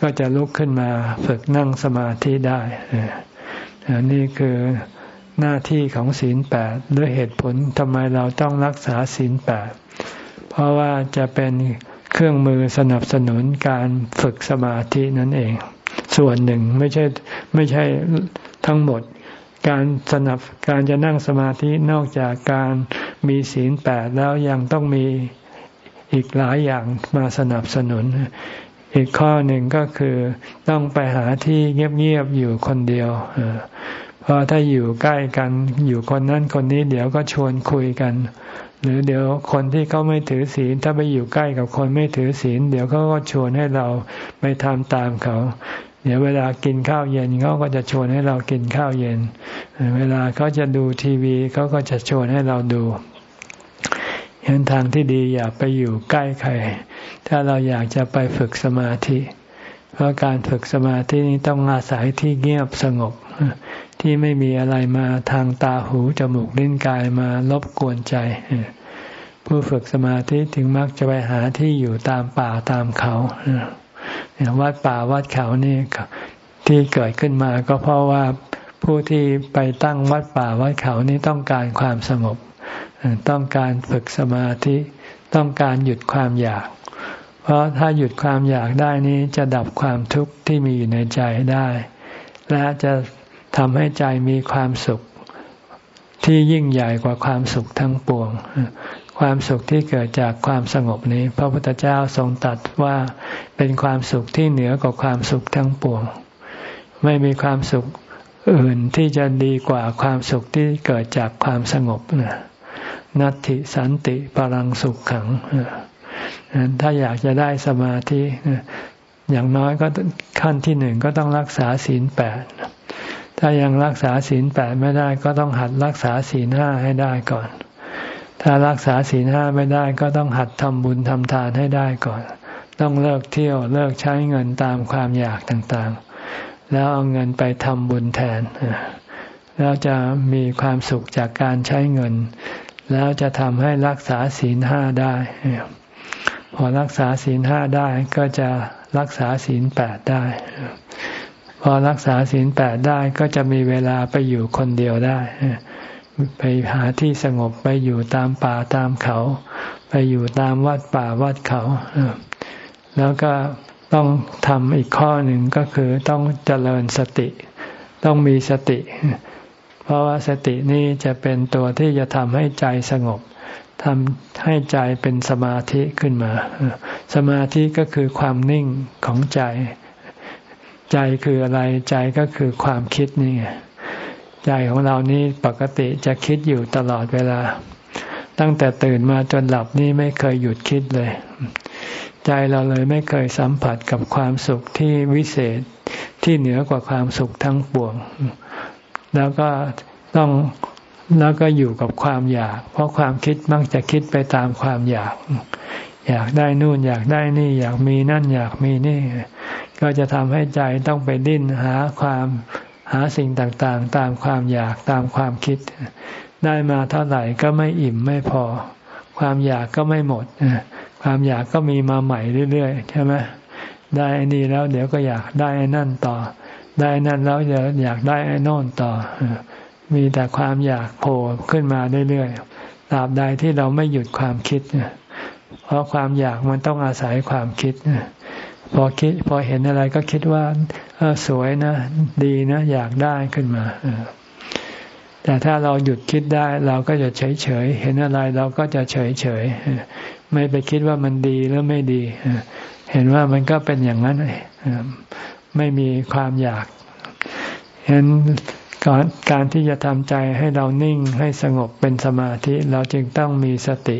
ก็จะลุกขึ้นมาฝึกนั่งสมาธิได้นี่คือหน้าที่ของศีลแปดด้วยเหตุผลทำไมเราต้องรักษาศีลแปด ราะว่าจะเป็นเครื่องมือสนับสนุนการฝึกสมาธินั่นเอง ส่วนหนึ่งไม่ใช่ไม่ใช่ทั้งหมด การสนับการจะนั่งสมาธินอกจากการมีศีลแปดแล้วยังต้องมีอีกหลายอย่างมาสนับสนุน อีกข้อหนึ่งก็คือต้องไปหาที่เงียบๆอยู่คนเดียวเพราะถ้าอยู่ใกล้กันอยู่คนนั้นคนนี้เดี๋ยวก็ชวนคุยกัน หรือเดี๋ยวคนที่เขาไม่ถือศีลถ้าไปอยู่ใกล้กับคนไม่ถือศีล เดี๋ยวเขาก็ชวนให้เราไปทำตามเขา เดี๋ยวเวลากินข้าวเย็นเขาก็จะชวนให้เรากินข้าวเย็น เวลาเขาจะดูทีวีเขาก็จะชวนให้เราดูเห็นทางที่ดีอย่าไปอยู่ใกล้ใคร ถ้าเราอยากจะไปฝึกสมาธิ เพราะการฝึกสมาธินี้ต้องอาศัยที่เงียบสงบ ที่ไม่มีอะไรมาทางตาหูจมูกลิ้นกายมารบกวนใจ ผู้ฝึกสมาธิถึงมักจะไปหาที่อยู่ตามป่าตามเขาวัดป่าวัดเขานี่ที่เกิดขึ้นมาก็เพราะว่าผู้ที่ไปตั้งวัดป่าวัดเขานี่ต้องการความสงบ ต้องการฝึกสมาธิ ต้องการหยุดความอยาก เพราะถ้าหยุดความอยากได้นี้จะดับความทุกข์ที่มีอยู่ในใจได้ และจะ ทำให้ใจมีความสุขที่ยิ่งใหญ่กว่าความสุขทั้งปวง ความสุขที่เกิดจากความสงบนี้ พระพุทธเจ้าทรงตรัสว่าเป็นความสุขที่เหนือกว่าความสุขทั้งปวง ไม่มีความสุขอื่นที่จะดีกว่าความสุขที่เกิดจากความสงบนะนัตติสันติปรังสุขขัง ถ้าอยากจะได้สมาธิอย่างน้อยก็ขั้นที่หนึ่งก็ต้องรักษาศีลแปด ถ้ายังรักษาศีลแปดไม่ได้ก็ต้องหัดรักษาศีลห้าให้ได้ก่อน ถ้ารักษาศีลห้าไม่ได้ก็ต้องหัดทำบุญทำทานให้ได้ก่อน ต้องเลิกเที่ยวเลิกใช้เงินตามความอยากต่างๆ แล้วเอาเงินไปทำบุญแทน แล้วจะมีความสุขจากการใช้เงิน แล้วจะทำให้รักษาศีลห้าได้ พอรักษาศีลห้าได้ก็จะรักษาศีลแปดได้ พอรักษาศีลแปดได้ก็จะมีเวลาไปอยู่คนเดียวได้ ไปหาที่สงบไปอยู่ตามป่าตามเขา ไปอยู่ตามวัดป่าวัดเขา แล้วก็ต้องทำอีกข้อหนึ่งก็คือต้องเจริญสติ ต้องมีสติ เพราะว่าสตินี้จะเป็นตัวที่จะทำให้ใจสงบทำให้ใจเป็นสมาธิขึ้นมา สมาธิก็คือความนิ่งของใจ ใจคืออะไรใจก็คือความคิดนี่ไงใจของเรานี่ปกติจะคิดอยู่ตลอดเวลา ตั้งแต่ตื่นมาจนหลับนี่ไม่เคยหยุดคิดเลย ใจเราเลยไม่เคยสัมผัสกับความสุขที่วิเศษที่เหนือกว่าความสุขทั้งปวง แล้วก็ต้องแล้วก็อยู่กับความอยาก เพราะความคิดมักจะคิดไปตามความอยาก อยากได้นู่นอยากได้นี่ อยากมีนั่นอยากมีนี่ ก็จะทำให้ใจต้องไปดิ้นหาความหาสิ่งต่างๆ ตามความอยากตามความคิด ได้มาเท่าไหร่ก็ไม่อิ่มไม่พอ ความอยากก็ไม่หมดความอยากก็มีมาใหม่เรื่อยๆใช่ไหมได้อันนี้แล้วเดี๋ยวก็อยากได้อันนั่นต่อ ได้นั่นแล้วเดี๋ยวอยากได้ไอ้นอนต่อ มีแต่ความอยากโผล่ขึ้นมาเรื่อยๆตราบใดที่เราไม่หยุดความคิดเพราะความอยากมันต้องอาศัยความคิด พอคิดพอเห็นอะไรก็คิดว่าสวยนะ ดีนะ อยากได้ขึ้นมาแต่ถ้าเราหยุดคิดได้เราก็จะเฉยเฉยเห็นอะไรเราก็จะเฉยเฉยไม่ไปคิดว่ามันดีหรือไม่ดี เห็นว่ามันก็เป็นอย่างนั้นไม่มีความอยากเห็นการการที่จะทำใจให้เรานิ่งให้สงบเป็นสมาธิเราจึงต้องมีสติ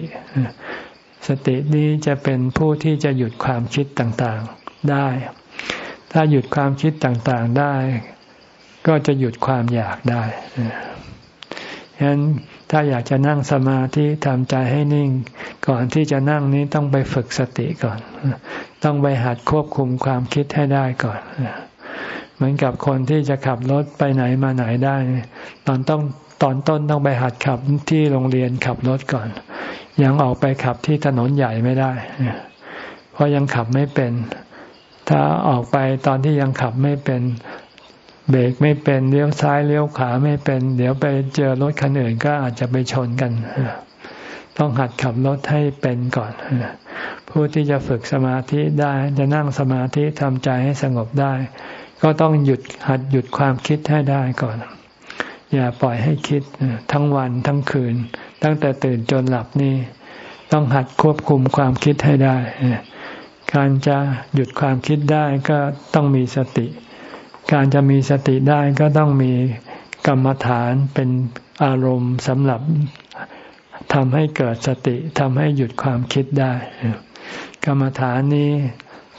สตินี้จะเป็นผู้ที่จะหยุดความคิดต่าง ได้ ถ้าหยุดความคิดต่างๆได้ ก็จะหยุดความอยากได้ฉะนั้นถ้าอยากจะนั่งสมาธิทำใจให้นิ่ง ก่อนที่จะนั่งนี้ต้องไปฝึกสติก่อน ต้องไปหัดควบคุมความคิดให้ได้ก่อนเหมือนกับคนที่จะขับรถไปไหนมาไหนได้ ตอนต้องตอนต้นต้องไปหัดขับที่โรงเรียนขับรถก่อน ยังออกไปขับที่ถนนใหญ่ไม่ได้ เพราะยังขับไม่เป็น ถ้าออกไปตอนที่ยังขับไม่เป็นเบรกไม่เป็นเลี้ยวซ้ายเลี้ยวขวาไม่เป็น เดี๋ยวไปเจอรถคันอื่นก็อาจจะไปชนกัน ต้องหัดขับรถให้เป็นก่อน ผู้ที่จะฝึกสมาธิได้จะนั่งสมาธิทำใจให้สงบได้ ก็ต้องหยุดหัดหยุดความคิดให้ได้ก่อน อย่าปล่อยให้คิดทั้งวันทั้งคืน ตั้งแต่ตื่นจนหลับนี่ต้องหัดควบคุมความคิดให้ได้ การจะหยุดความคิดได้ก็ต้องมีสติ การจะมีสติได้ก็ต้องมีกรรมฐานเป็นอารมณ์สำหรับทำให้เกิดสติทำให้หยุดความคิดได้ กรรมฐานนี้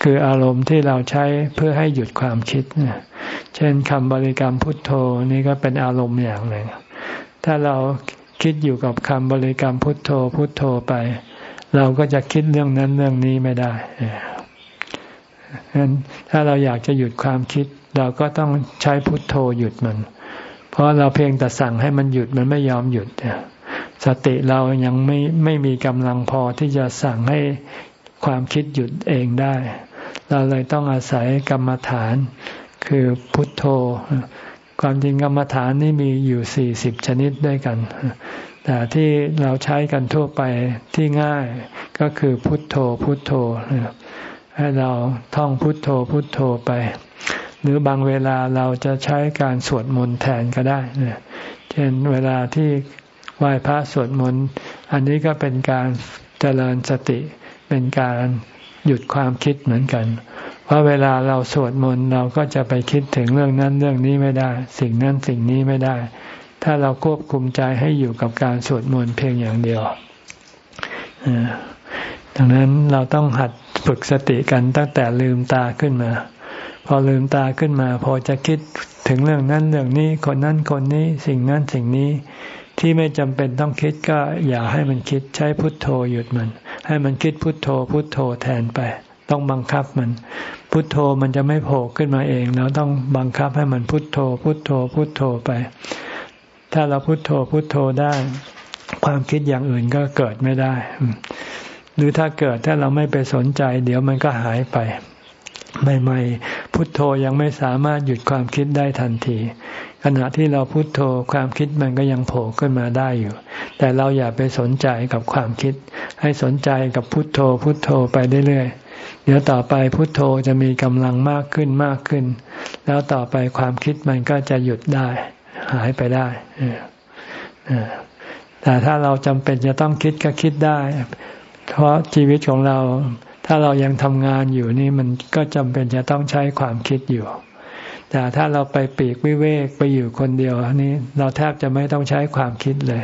คืออารมณ์ที่เราใช้เพื่อให้หยุดความคิด เช่นคำบริกรรมพุทโธนี่ก็เป็นอารมณ์อย่างหนึ่ง ถ้าเราคิดอยู่กับคำบริกรรมพุทโธพุทโธไป เราก็จะคิดเรื่องนั้นเรื่องนี้ไม่ได้ฉะนั้นถ้าเราอยากจะหยุดความคิด เราก็ต้องใช้พุทโธหยุดมัน เพราะเราเพียงแต่สั่งให้มันหยุดมันไม่ยอมหยุดสติเรายังไม่ไม่มีกำลังพอที่จะสั่งให้ความคิดหยุดเองได้ เราเลยต้องอาศัยกรรมฐาน คือพุทโธ ความจริงกรรมฐานนี่มีอยู่สี่สิบชนิดด้วยกัน แต่ที่เราใช้กันทั่วไปที่ง่ายก็คือพุทโธพุทโธ ให้เราท่องพุทโธพุทโธไป หรือบางเวลาเราจะใช้การสวดมนต์แทนก็ได้เช่นเวลาที่ไหว้พระสวดมนต์อันนี้ก็เป็นการเจริญสติ เป็นการหยุดความคิดเหมือนกัน เพราะเวลาเราสวดมนต์เราก็จะไปคิดถึงเรื่องนั้นเรื่องนี้ไม่ได้ สิ่งนั้นสิ่งนี้ไม่ได้ ถ้าเราควบคุมใจให้อยู่กับการสวดมนต์เพียงอย่างเดียวดังนั้นเราต้องหัดฝึกสติกันตั้งแต่ลืมตาขึ้นมา พอลืมตาขึ้นมา พอจะคิดถึงเรื่องนั้นเรื่องนี้คนนั้นคนนี้สิ่งนั้นสิ่งนี้ที่ไม่จำเป็นต้องคิดก็อย่าให้มันคิดใช้พุทโธหยุดมัน ให้มันคิดพุทโธ พุทโธแทนไป ต้องบังคับมัน พุทโธมันจะไม่โผล่ขึ้นมาเองเราต้องบังคับให้มันพุทโธ พุทโธพุทโธไป ถ้าเราพุทโธพุทโธได้ ความคิดอย่างอื่นก็เกิดไม่ได้ หรือถ้าเกิดถ้าเราไม่ไปสนใจ เดี๋ยวมันก็หายไป ใหม่ ๆ พุทโธยังไม่สามารถหยุดความคิดได้ทันที ขณะที่เราพุทโธความคิดมันก็ยังโผล่ขึ้นมาได้อยู่ แต่เราอย่าไปสนใจกับความคิด ให้สนใจกับพุทโธ พุทโธไปเรื่อยๆเดี๋ยวต่อไปพุทโธจะมีกำลังมากขึ้นมากขึ้น แล้วต่อไปความคิดมันก็จะหยุดได้ หายไปได้แต่ถ้าเราจำเป็นจะต้องคิดก็คิดได้ เพราะชีวิตของเรา ถ้าเรายังทำงานอยู่นี่มันก็จำเป็นจะต้องใช้ความคิดอยู่ แต่ถ้าเราไปปีกวิเวกไปอยู่คนเดียวนี่เราแทบจะไม่ต้องใช้ความคิดเลย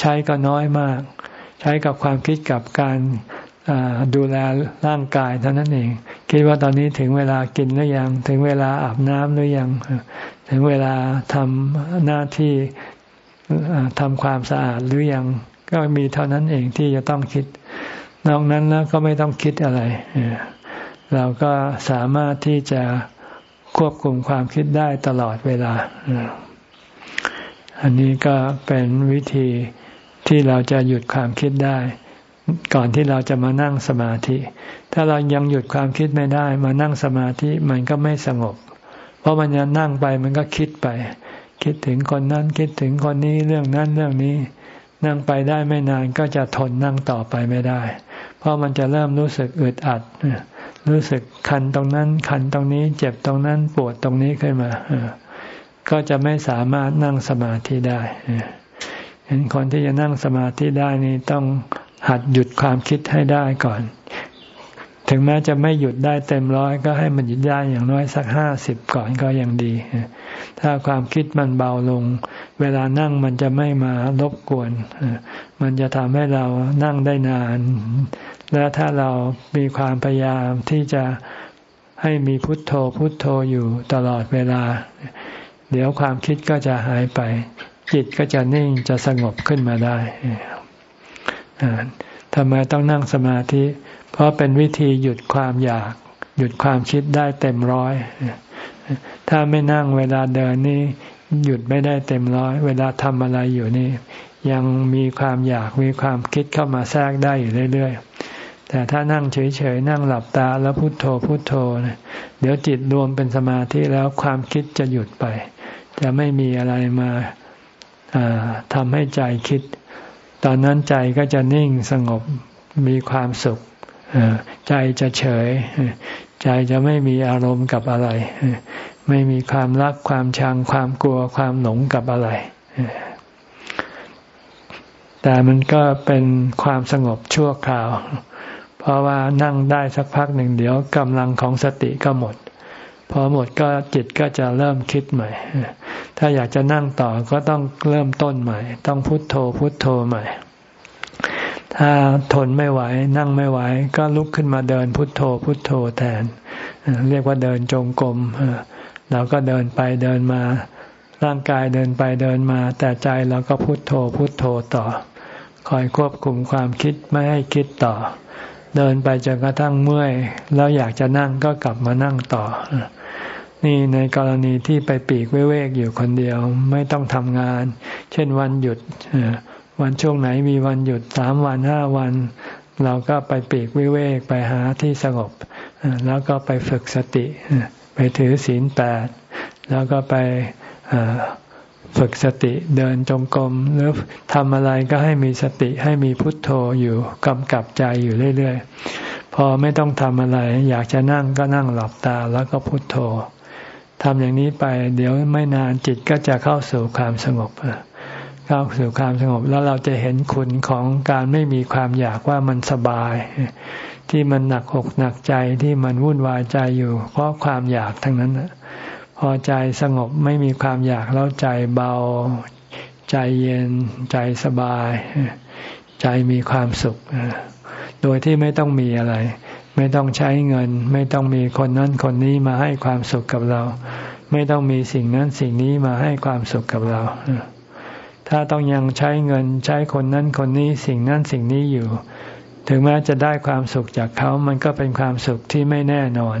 ใช้ก็น้อยมาก ใช้กับความคิดกับการดูแลร่างกายเท่านั้นเอง คิดว่าตอนนี้ถึงเวลากินหรือยัง ถึงเวลาอาบน้ำหรือยัง ถึงเวลาทำหน้าที่ทำความสะอาดหรือยังก็มีเท่านั้นเองที่จะต้องคิด นอกนั้นแล้วก็ไม่ต้องคิดอะไร เราก็สามารถที่จะควบคุมความคิดได้ตลอดเวลา อันนี้ก็เป็นวิธีที่เราจะหยุดความคิดได้ ก่อนที่เราจะมานั่งสมาธิ ถ้าเรายังหยุดความคิดไม่ได้ มานั่งสมาธิมันก็ไม่สงบ เพราะมันจะนั่งไปมันก็คิดไป คิดถึงคนนั้น คิดถึงคนนี้เรื่องนั้นเรื่องนี้ นั่งไปได้ไม่นานก็จะทนนั่งต่อไปไม่ได้ เพราะมันจะเริ่มรู้สึกอึดอัด รู้สึกคันตรงนั้น คันตรงนี้ เจ็บตรงนั้นปวดตรงนี้ขึ้นมาก็จะไม่สามารถนั่งสมาธิได้เห็นคนที่จะนั่งสมาธิได้นี่ต้องหัดหยุดความคิดให้ได้ก่อน ถึงแม้จะไม่หยุดได้เต็มร้อยก็ให้มันหยุดได้อย่างน้อยสักห้าสิบก่อนก็ยังดี ถ้าความคิดมันเบาลง เวลานั่งมันจะไม่มารบกวน มันจะทำให้เรานั่งได้นาน และถ้าเรามีความพยายามที่จะให้มีพุทโธพุทโธอยู่ตลอดเวลา เดี๋ยวความคิดก็จะหายไป จิตก็จะนิ่งจะสงบขึ้นมาได้ ทำไมต้องนั่งสมาธิ เพราะเป็นวิธีหยุดความอยาก หยุดความคิดได้เต็มร้อย ถ้าไม่นั่งเวลาเดินนี่หยุดไม่ได้เต็มร้อย เวลาทำอะไรอยู่นี่ ยังมีความอยากมีความคิดเข้ามาแทรกได้อยู่เรื่อยๆ แต่ถ้านั่งเฉยๆ นั่งหลับตาแล้วพุโทโธพุโทโธ เดี๋ยวจิตรวมเป็นสมาธิแล้วความคิดจะหยุดไป จะไม่มีอะไรมาทำให้ใจคิด ตอนนั้นใจก็จะนิ่งสงบมีความสุขใจจะเฉย ใจจะไม่มีอารมณ์กับอะไร ไม่มีความรักความชังความกลัวความหลงกับอะไร แต่มันก็เป็นความสงบชั่วคราว เพราะว่านั่งได้สักพักหนึ่งเดี๋ยวกำลังของสติก็หมด พอหมดก็จิตก็จะเริ่มคิดใหม่ ถ้าอยากจะนั่งต่อก็ต้องเริ่มต้นใหม่ ต้องพุโทโธพุโทโธใหม่ ถ้าทนไม่ไหว นั่งไม่ไหว ก็ลุกขึ้นมาเดินพุทโธพุทโธแทน เรียกว่าเดินจงกรมเราก็เดินไปเดินมา ร่างกายเดินไปเดินมา แต่ใจเราก็พุทโธพุทโธต่อ คอยควบคุมความคิดไม่ให้คิดต่อเดินไปจนกระทั่งเมื่อย แล้วอยากจะนั่งก็กลับมานั่งต่อ นี่ในกรณีที่ไปปีกเวกอยู่คนเดียว ไม่ต้องทำงาน เช่นวันหยุดวันช่วงไหนมีวันหยุดสามวันห้าวัน เราก็ไปปีกวิเวกไปหาที่สงบ แล้วก็ไปฝึกสติ ไปถือศีลแปดแล้วก็ไปฝึกสติเดินจงกรมหรือทำอะไรก็ให้มีสติให้มีพุทโธอยู่กำกับใจอยู่เรื่อย ๆ พอไม่ต้องทำอะไร อยากจะนั่งก็นั่งหลับตาแล้วก็พุทโธ ทำอย่างนี้ไป เดี๋ยวไม่นานจิตก็จะเข้าสู่ความสงบเข้าสู่ความสงบแล้วเราจะเห็นคุณของการไม่มีความอยากว่ามันสบาย ที่มันหนักอกหนักใจที่มันวุ่นวายใจอยู่ เพราะความอยากทั้งนั้นพอใจสงบไม่มีความอยากแล้วใจเบา ใจเย็น ใจสบาย ใจมีความสุข โดยที่ไม่ต้องมีอะไร ไม่ต้องใช้เงิน ไม่ต้องมีคนนั้นคนนี้มาให้ความสุขกับเรา ไม่ต้องมีสิ่งนั้นสิ่งนี้มาให้ความสุขกับเรา ถ้าต้องยังใช้เงินใช้คนนั้นคนนี้สิ่งนั้นสิ่งนี้อยู่ ถึงแม้จะได้ความสุขจากเขามันก็เป็นความสุขที่ไม่แน่นอน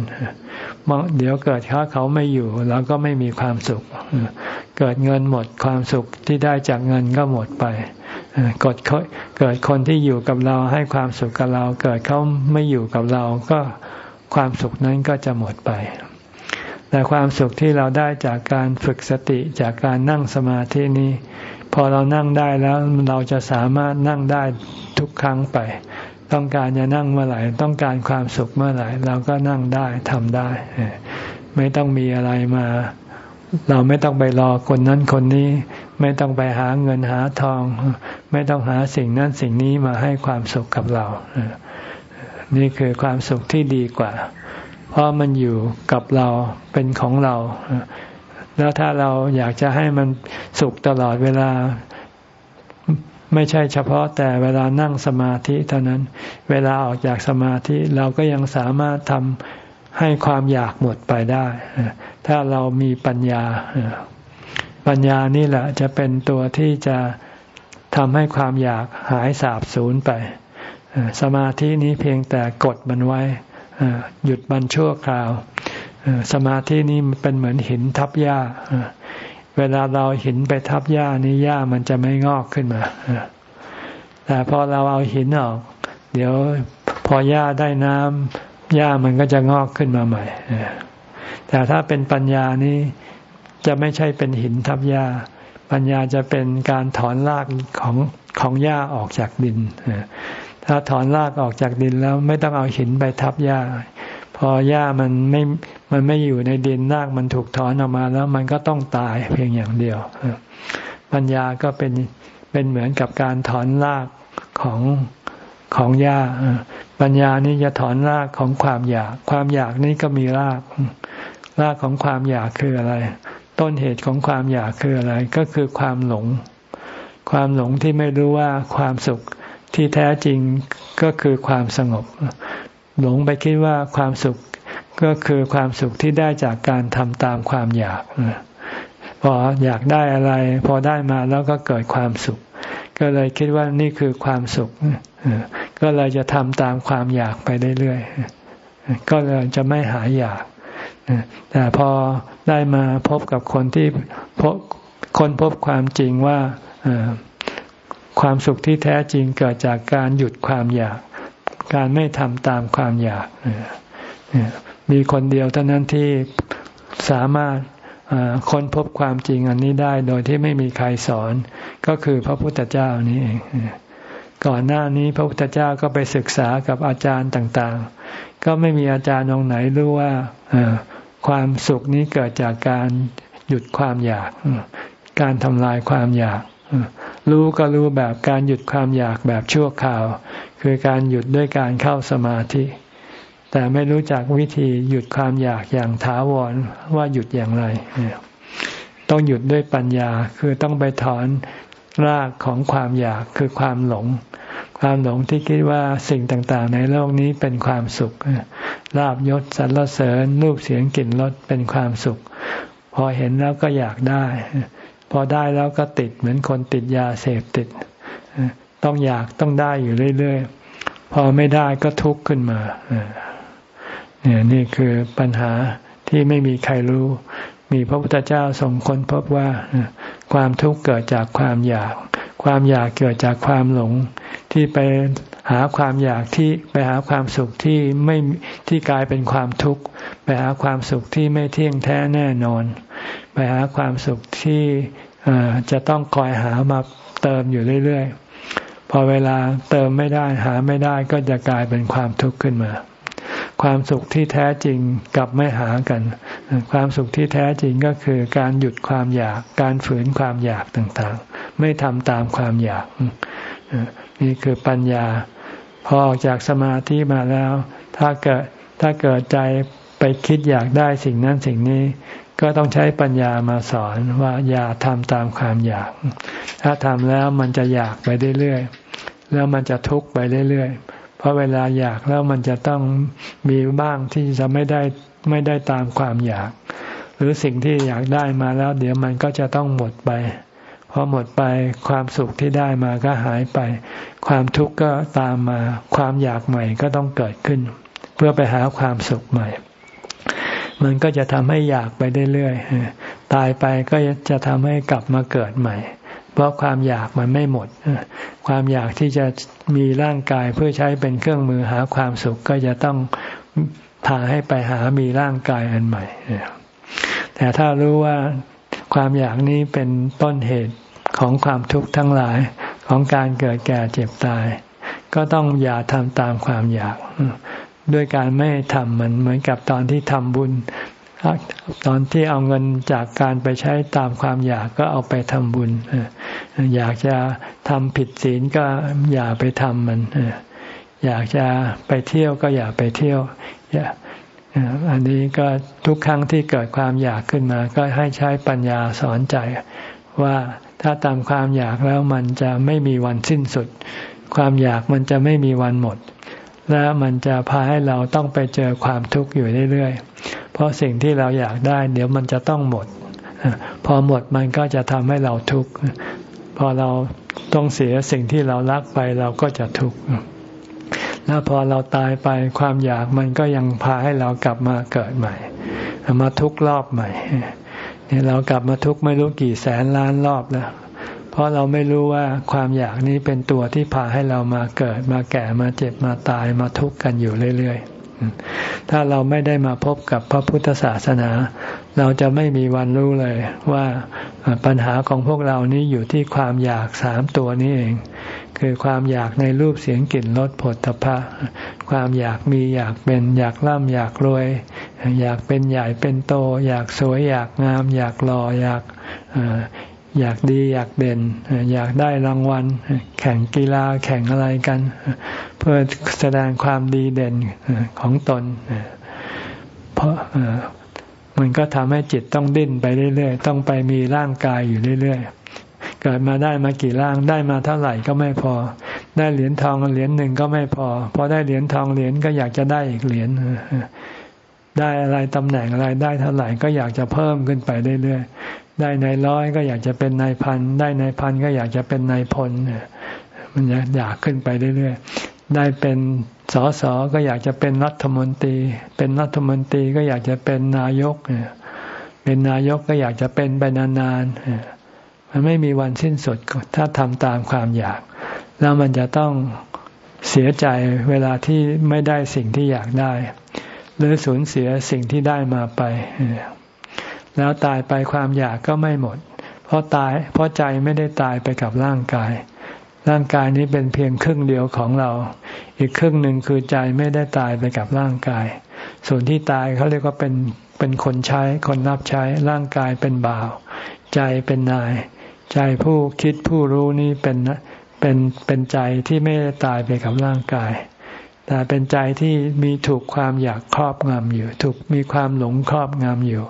เดี๋ยวเกิดเขาเขาไม่อยู่เราก็ไม่มีความสุข เกิดเงินหมดความสุขที่ได้จากเงินก็หมดไป กดเกิดคนที่อยู่กับเราให้ความสุขกับเรา เกิดเขาไม่อยู่กับเราก็ความสุขนั้นก็จะหมดไป แต่ความสุขที่เราได้จากการฝึกสติจากการนั่งสมาธินี้ พอเรานั่งได้แล้วเราจะสามารถนั่งได้ทุกครั้งไป ต้องการจะนั่งเมื่อไหร่ ต้องการความสุขเมื่อไหร่ เราก็นั่งได้ทำได้ ไม่ต้องมีอะไรมาเราไม่ต้องไปรอคนนั้นคนนี้ ไม่ต้องไปหาเงินหาทอง ไม่ต้องหาสิ่งนั้นสิ่งนี้มาให้ความสุขกับเรา นี่คือความสุขที่ดีกว่า เพราะมันอยู่กับเราเป็นของเรา แล้วถ้าเราอยากจะให้มันสุขตลอดเวลา ไม่ใช่เฉพาะแต่เวลานั่งสมาธิเท่านั้น เวลาออกจากสมาธิเราก็ยังสามารถทำให้ความอยากหมดไปได้ ถ้าเรามีปัญญาปัญญานี่แหละจะเป็นตัวที่จะ ทำให้ความอยากหายสาบสูญไป สมาธินี้เพียงแต่กดมันไว้หยุดมันชั่วคราว สมาธินี้เป็นเหมือนหินทับหญ้า เวลาเราหินไปทับหญ้านี้หญ้ามันจะไม่งอกขึ้นมา แต่พอเราเอาหินออก เดี๋ยวพอหญ้าได้น้ำหญ้ามันก็จะงอกขึ้นมาใหม่ แต่ถ้าเป็นปัญญานี้จะไม่ใช่เป็นหินทับหญ้า ปัญญาจะเป็นการถอนรากของของหญ้าออกจากดิน ถ้าถอนรากออกจากดินแล้วไม่ต้องเอาหินไปทับหญ้า พอหญ้ามันไม่ มันไม่อยู่ในดินรากมันถูกถอนออกมาแล้วมันก็ต้องตายเพียงอย่างเดียว ปัญญาก็เป็น เป็นเหมือนกับการถอนรากของของหญ้า ปัญญานี้จะถอนรากของความอยาก ความอยากนี้ก็มีราก รากของความอยากคืออะไร ต้นเหตุของความอยากคืออะไร ก็คือความหลง ความหลงที่ไม่รู้ว่าความสุขที่แท้จริงก็คือความสงบ หลงไปคิดว่าความสุขก็คือความสุขที่ได้จากการทำตามความอยาก พออยากได้อะไร พอได้มาแล้วก็เกิดความสุข ก็เลยคิดว่านี่คือความสุข ก็เลยจะทำตามความอยากไปเรื่อยๆก็เลยจะไม่หายอยาก แต่พอได้มาพบกับคนที่พบคนพบความจริงว่าความสุขที่แท้จริงเกิดจากการหยุดความอยาก การไม่ทำตามความอยาก มีคนเดียวเท่านั้นที่สามารถค้นพบความจริงอันนี้ได้โดยที่ไม่มีใครสอนก็คือพระพุทธเจ้านี้เองก่อนหน้านี้พระพุทธเจ้าก็ไปศึกษากับอาจารย์ต่างๆ ก็ไม่มีอาจารย์องไหนรู้ว่า ความสุขนี้เกิดจากการหยุดความอยาก การทำลายความอยาก รู้ก็รู้แบบการหยุดความอยากแบบชั่วคราว คือการหยุดด้วยการเข้าสมาธิ แต่ไม่รู้จักวิธีหยุดความอยากอย่างถาวรว่าหยุดอย่างไร ต้องหยุดด้วยปัญญาคือต้องไปถอนรากของความอยากคือความหลง ความหลงที่คิดว่าสิ่งต่างๆ ในโลกนี้เป็นความสุข ลาบยศสรรเสริญรูปเสียงกลิ่นรสเป็นความสุข พอเห็นแล้วก็อยากได้ พอได้แล้วก็ติดเหมือนคนติดยาเสพติด ต้องอยากต้องได้อยู่เรื่อยๆ พอไม่ได้ก็ทุกข์ขึ้นมาเนี่ยนี่คือปัญหาที่ไม่มีใครรู้ มีพระพุทธเจ้าส่งคนพบว่าความทุกข์เกิดจากความอยาก ความอยากเกิดจากความหลงที่ไป หาความอยากที่ไปหาความสุขที่ไม่ที่กลายเป็นความทุกข์ไปหาความสุขที่ไม่เที่ยงแท้แน่นอน ไปหาความสุขที่จะต้องคอยหามาเติมอยู่เรื่อยๆ พอเวลาเติมไม่ได้หาไม่ได้ก็จะกลายเป็นความทุกข์ขึ้นมา ความสุขที่แท้จริงกับไม่หากัน ความสุขที่แท้จริงก็คือการหยุดความอยากการฝืนความอยากต่างๆ ไม่ทำตามความอยาก นี่คือปัญญา พอออกจากสมาธิมาแล้ว ถ้าเกิดถ้าเกิดใจไปคิดอยากได้สิ่งนั้นสิ่งนี้ ก็ต้องใช้ปัญญามาสอนว่าอย่าทำตามความอยาก ถ้าทำแล้วมันจะอยากไปเรื่อยๆแล้วมันจะทุกข์ไปเรื่อยๆเพราะเวลาอยากแล้วมันจะต้องมีบ้างที่จะไม่ได้ไม่ได้ตามความอยาก หรือสิ่งที่อยากได้มาแล้ว เดี๋ยวมันก็จะต้องหมดไป พอหมดไปความสุขที่ได้มาก็หายไป ความทุกข์ก็ตามมา ความอยากใหม่ก็ต้องเกิดขึ้น เพื่อไปหาความสุขใหม่ มันก็จะทำให้อยากไปเรื่อยๆตายไปก็จะทำให้กลับมาเกิดใหม่ เพราะความอยากมันไม่หมด ความอยากที่จะมีร่างกายเพื่อใช้เป็นเครื่องมือหาความสุขก็จะต้องพาให้ไปหามีร่างกายอันใหม่ แต่ถ้ารู้ว่าความอยากนี้เป็นต้นเหตุ ของความทุกข์ทั้งหลายของการเกิดแก่เจ็บตาย ก็ต้องอย่าทำตามความอยาก ด้วยการไม่ทำมันเหมือนกับตอนที่ทำบุญ ตอนที่เอาเงินจากการไปใช้ตามความอยากก็เอาไปทำบุญ อยากจะทำผิดศีลก็อย่าไปทำมัน อยากจะไปเที่ยวก็อย่าไปเที่ยวอันนี้ก็ทุกครั้งที่เกิดความอยากขึ้นมา ก็ให้ใช้ปัญญาสอนใจว่า ถ้าตามความอยากแล้วมันจะไม่มีวันสิ้นสุด ความอยากมันจะไม่มีวันหมด และมันจะพาให้เราต้องไปเจอความทุกข์อยู่เรื่อยๆ เพราะสิ่งที่เราอยากได้ เดี๋ยวมันจะต้องหมด พอหมดมันก็จะทำให้เราทุกข์ พอเราต้องเสียสิ่งที่เรารักไปเราก็จะทุกข์แล้วพอเราตายไปความอยากมันก็ยังพาให้เรากลับมาเกิดใหม่ มาทุกข์รอบใหม่ เรากลับมาทุกข์ไม่รู้กี่แสนล้านรอบแล้ว เพราะเราไม่รู้ว่าความอยากนี้เป็นตัวที่พาให้เรามาเกิดมาแก่มาเจ็บมาตายมาทุกข์กันอยู่เรื่อยๆ ถ้าเราไม่ได้มาพบกับพระพุทธศาสนา เราจะไม่มีวันรู้เลยว่าปัญหาของพวกเรานี้อยู่ที่ความอยากสามตัวนี้เอง คือความอยากในรูปเสียงกลิ่นรสผลตภะความอยากมีอยากเป็น อยากร่ำอยากรวย อยากเป็นใหญ่เป็นโต อยากสวยอยากงาม อยากหล่ออยากอยากดีอยากเด่น อยากได้รางวัล แข่งกีฬาแข่งอะไรกัน เพื่อแสดงความดีเด่นของตน เพราะมันก็ทำให้จิตต้องดิ้นไปเรื่อยๆ ต้องไปมีร่างกายอยู่เรื่อยๆ เกิดมาได้มากี่ร่างได้มาเท่าไหร่ก็ไม่พอ ได้เหรียญทองเหรียญหนึ่งก็ไม่พอ พอได้เหรียญทองเหรียญก็อยากจะได้อีกเหรียญได้อะไรตำแหน่งอะไรได้เท่าไหร่ก็อยากจะเพิ่มขึ้นไปเรื่อยๆได้ในร้อยก็อยากจะเป็นนายพันได้นายพันก็อยากจะเป็นนายพลมันอยากขึ้นไปเรื่อยๆได้เป็นสอสอก็อยากจะเป็นรัฐมนตรี เป็นรัฐมนตรีก็อยากจะเป็นนายก เป็นนายกก็อยากจะเป็นไปนานๆ มันไม่มีวันสิ้นสุดถ้าทำตามความอยาก แล้วมันจะต้องเสียใจเวลาที่ไม่ได้สิ่งที่อยากได้ หรือสูญเสียสิ่งที่ได้มาไป แล้วตายไปความอยากก็ไม่หมด เพราะตายเพราะใจไม่ได้ตายไปกับร่างกาย ร่างกายนี้เป็นเพียงครึ่งเดียวของเรา อีกครึ่งหนึ่งคือใจไม่ได้ตายไปกับร่างกาย ส่วนที่ตายเขาเรียกว่าเป็นเป็นคนใช้คนรับใช้ร่างกายเป็นบ่าว ใจเป็นนาย ใจผู้คิดผู้รู้นี่เป็นเป็นเป็นใจที่ไม่ได้ตายไปกับร่างกาย แต่เป็นใจที่มีถูกความอยากครอบงำอยู่ ถูกมีความหลงครอบงำอยู่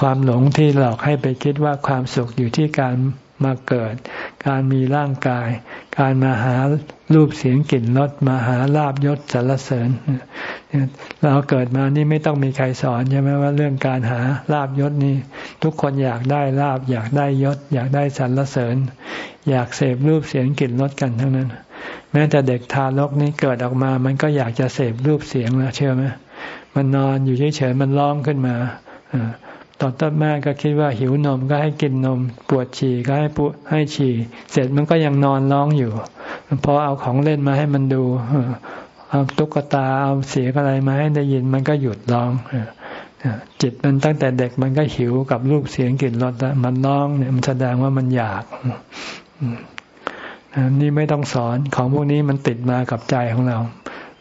ความหลงที่หลอกให้ไปคิดว่าความสุขอยู่ที่การ มาเกิด การมีร่างกาย การมาหารูปเสียงกลิ่นรสมาหาลาบยศสรรเสริญเราเกิดมานี่ไม่ต้องมีใครสอนใช่ไหมว่าเรื่องการหาลาบยศนี่ทุกคนอยากได้ลาบ อยากได้ยศ อยากได้สรรเสริญ อยากเสพรูปเสียงกลิ่นรสกันทั้งนั้น แม้แต่เด็กทารกนี้เกิดออกมา มันก็อยากจะเสพรูปเสียงแล้วเชื่อไหมมันนอนอยู่เฉยๆมันร้องขึ้นมา อนต้นแม่ก็คิดว่าหิวนมก็ให้กินนม ปวดฉี่ก็ให้ปุให้ฉี่ เสร็จมันก็ยังนอนร้องอยู่ พอเอาของเล่นมาให้มันดูเอาตุ๊กตาเอาเสียงอะไรมาให้ได้ยินมันก็หยุดร้องจิตมันตั้งแต่เด็กมันก็หิวกับรูปเสียงกลิ่นรสมันร้องเนี่ยมันแสดงว่ามันอยากนี่ไม่ต้องสอนของพวกนี้มันติดมากับใจของเรา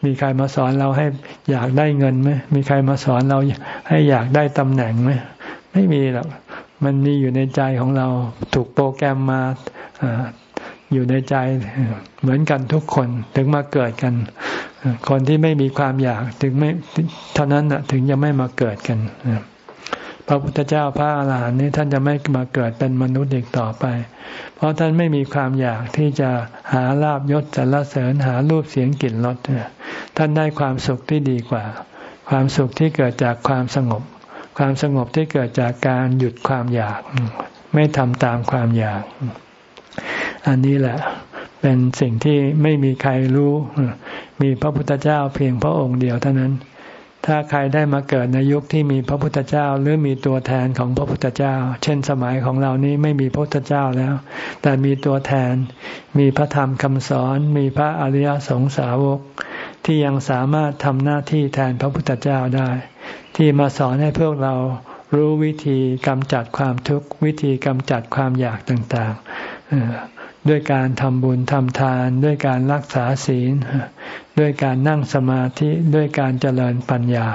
มีใครมาสอนเราให้อยากได้เงินไหมมีใครมาสอนเราให้อยากได้ตำแหน่งไหม ไม่มีหรอกมันมีอยู่ในใจของเราถูกโปรแกรมมาอยู่ในใจเหมือนกันทุกคนถึงมาเกิดกัน คนที่ไม่มีความอยากถึงไม่เท่านั้นถึงจะไม่มาเกิดกันพระพุทธเจ้าพระอาหารหันต์นี้ท่านจะไม่มาเกิดเป็นมนุษย์อีกต่อไป เพราะท่านไม่มีความอยากที่จะหาลาบยศสรรเสริญหารูปเสียงกลิ่นรสท่านได้ความสุขที่ดีกว่า ความสุขที่เกิดจากความสงบ ความสงบที่เกิดจากการหยุดความอยาก ไม่ทำตามความอยาก อันนี้แหละ เป็นสิ่งที่ไม่มีใครรู้ มีพระพุทธเจ้าเพียงพระองค์เดียวเท่านั้น ถ้าใครได้มาเกิดในยุคที่มีพระพุทธเจ้า หรือมีตัวแทนของพระพุทธเจ้า เช่นสมัยของเรานี้ไม่มีพระพุทธเจ้าแล้ว แต่มีตัวแทน มีพระธรรมคำสอน มีพระอริยสงสาวก ที่ยังสามารถทำหน้าที่แทนพระพุทธเจ้าได้ ที่มาสอนให้พวกเรารู้วิธีกำจัดความทุกข์ วิธีกำจัดความอยากต่างๆ ด้วยการทำบุญทำทาน ด้วยการรักษาศีล ด้วยการนั่งสมาธิด้วยการเจริญปัญญา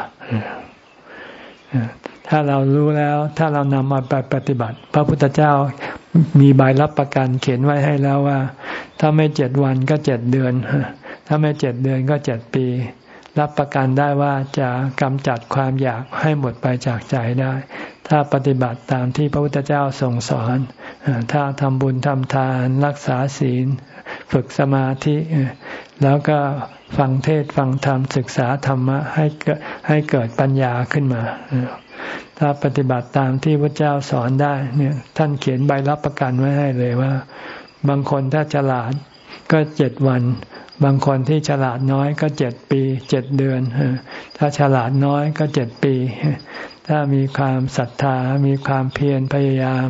ถ้าเรารู้แล้วถ้าเรานำมาไปปฏิบัติ พระพุทธเจ้ามีใบรับประกันเขียนไว้ให้แล้วว่า ถ้าไม่เจ็ดวันก็เจ็ดเดือน ถ้าไม่เจ็ดเดือนก็เจ็ดปี รับประกันได้ว่าจะกำจัดความอยากให้หมดไปจากใจได้ ถ้าปฏิบัติตามที่พระพุทธเจ้าทรงสอน ถ้าทำบุญทำทานรักษาศีล ฝึกสมาธิ แล้วก็ฟังเทศฟังธรรมศึกษาธรรมะให้เกิดให้เกิดปัญญาขึ้นมา ถ้าปฏิบัติตามที่พระเจ้าสอนได้เนี่ยท่านเขียนใบรับประกันไว้ให้เลยว่า บางคนถ้าฉลาดก็เจ็ดวัน บางคนที่ฉลาดน้อยก็เจ็ดปีเจ็ดเดือน ถ้าฉลาดน้อยก็เจ็ดปี ถ้ามีความศรัทธา มีความเพียรพยายาม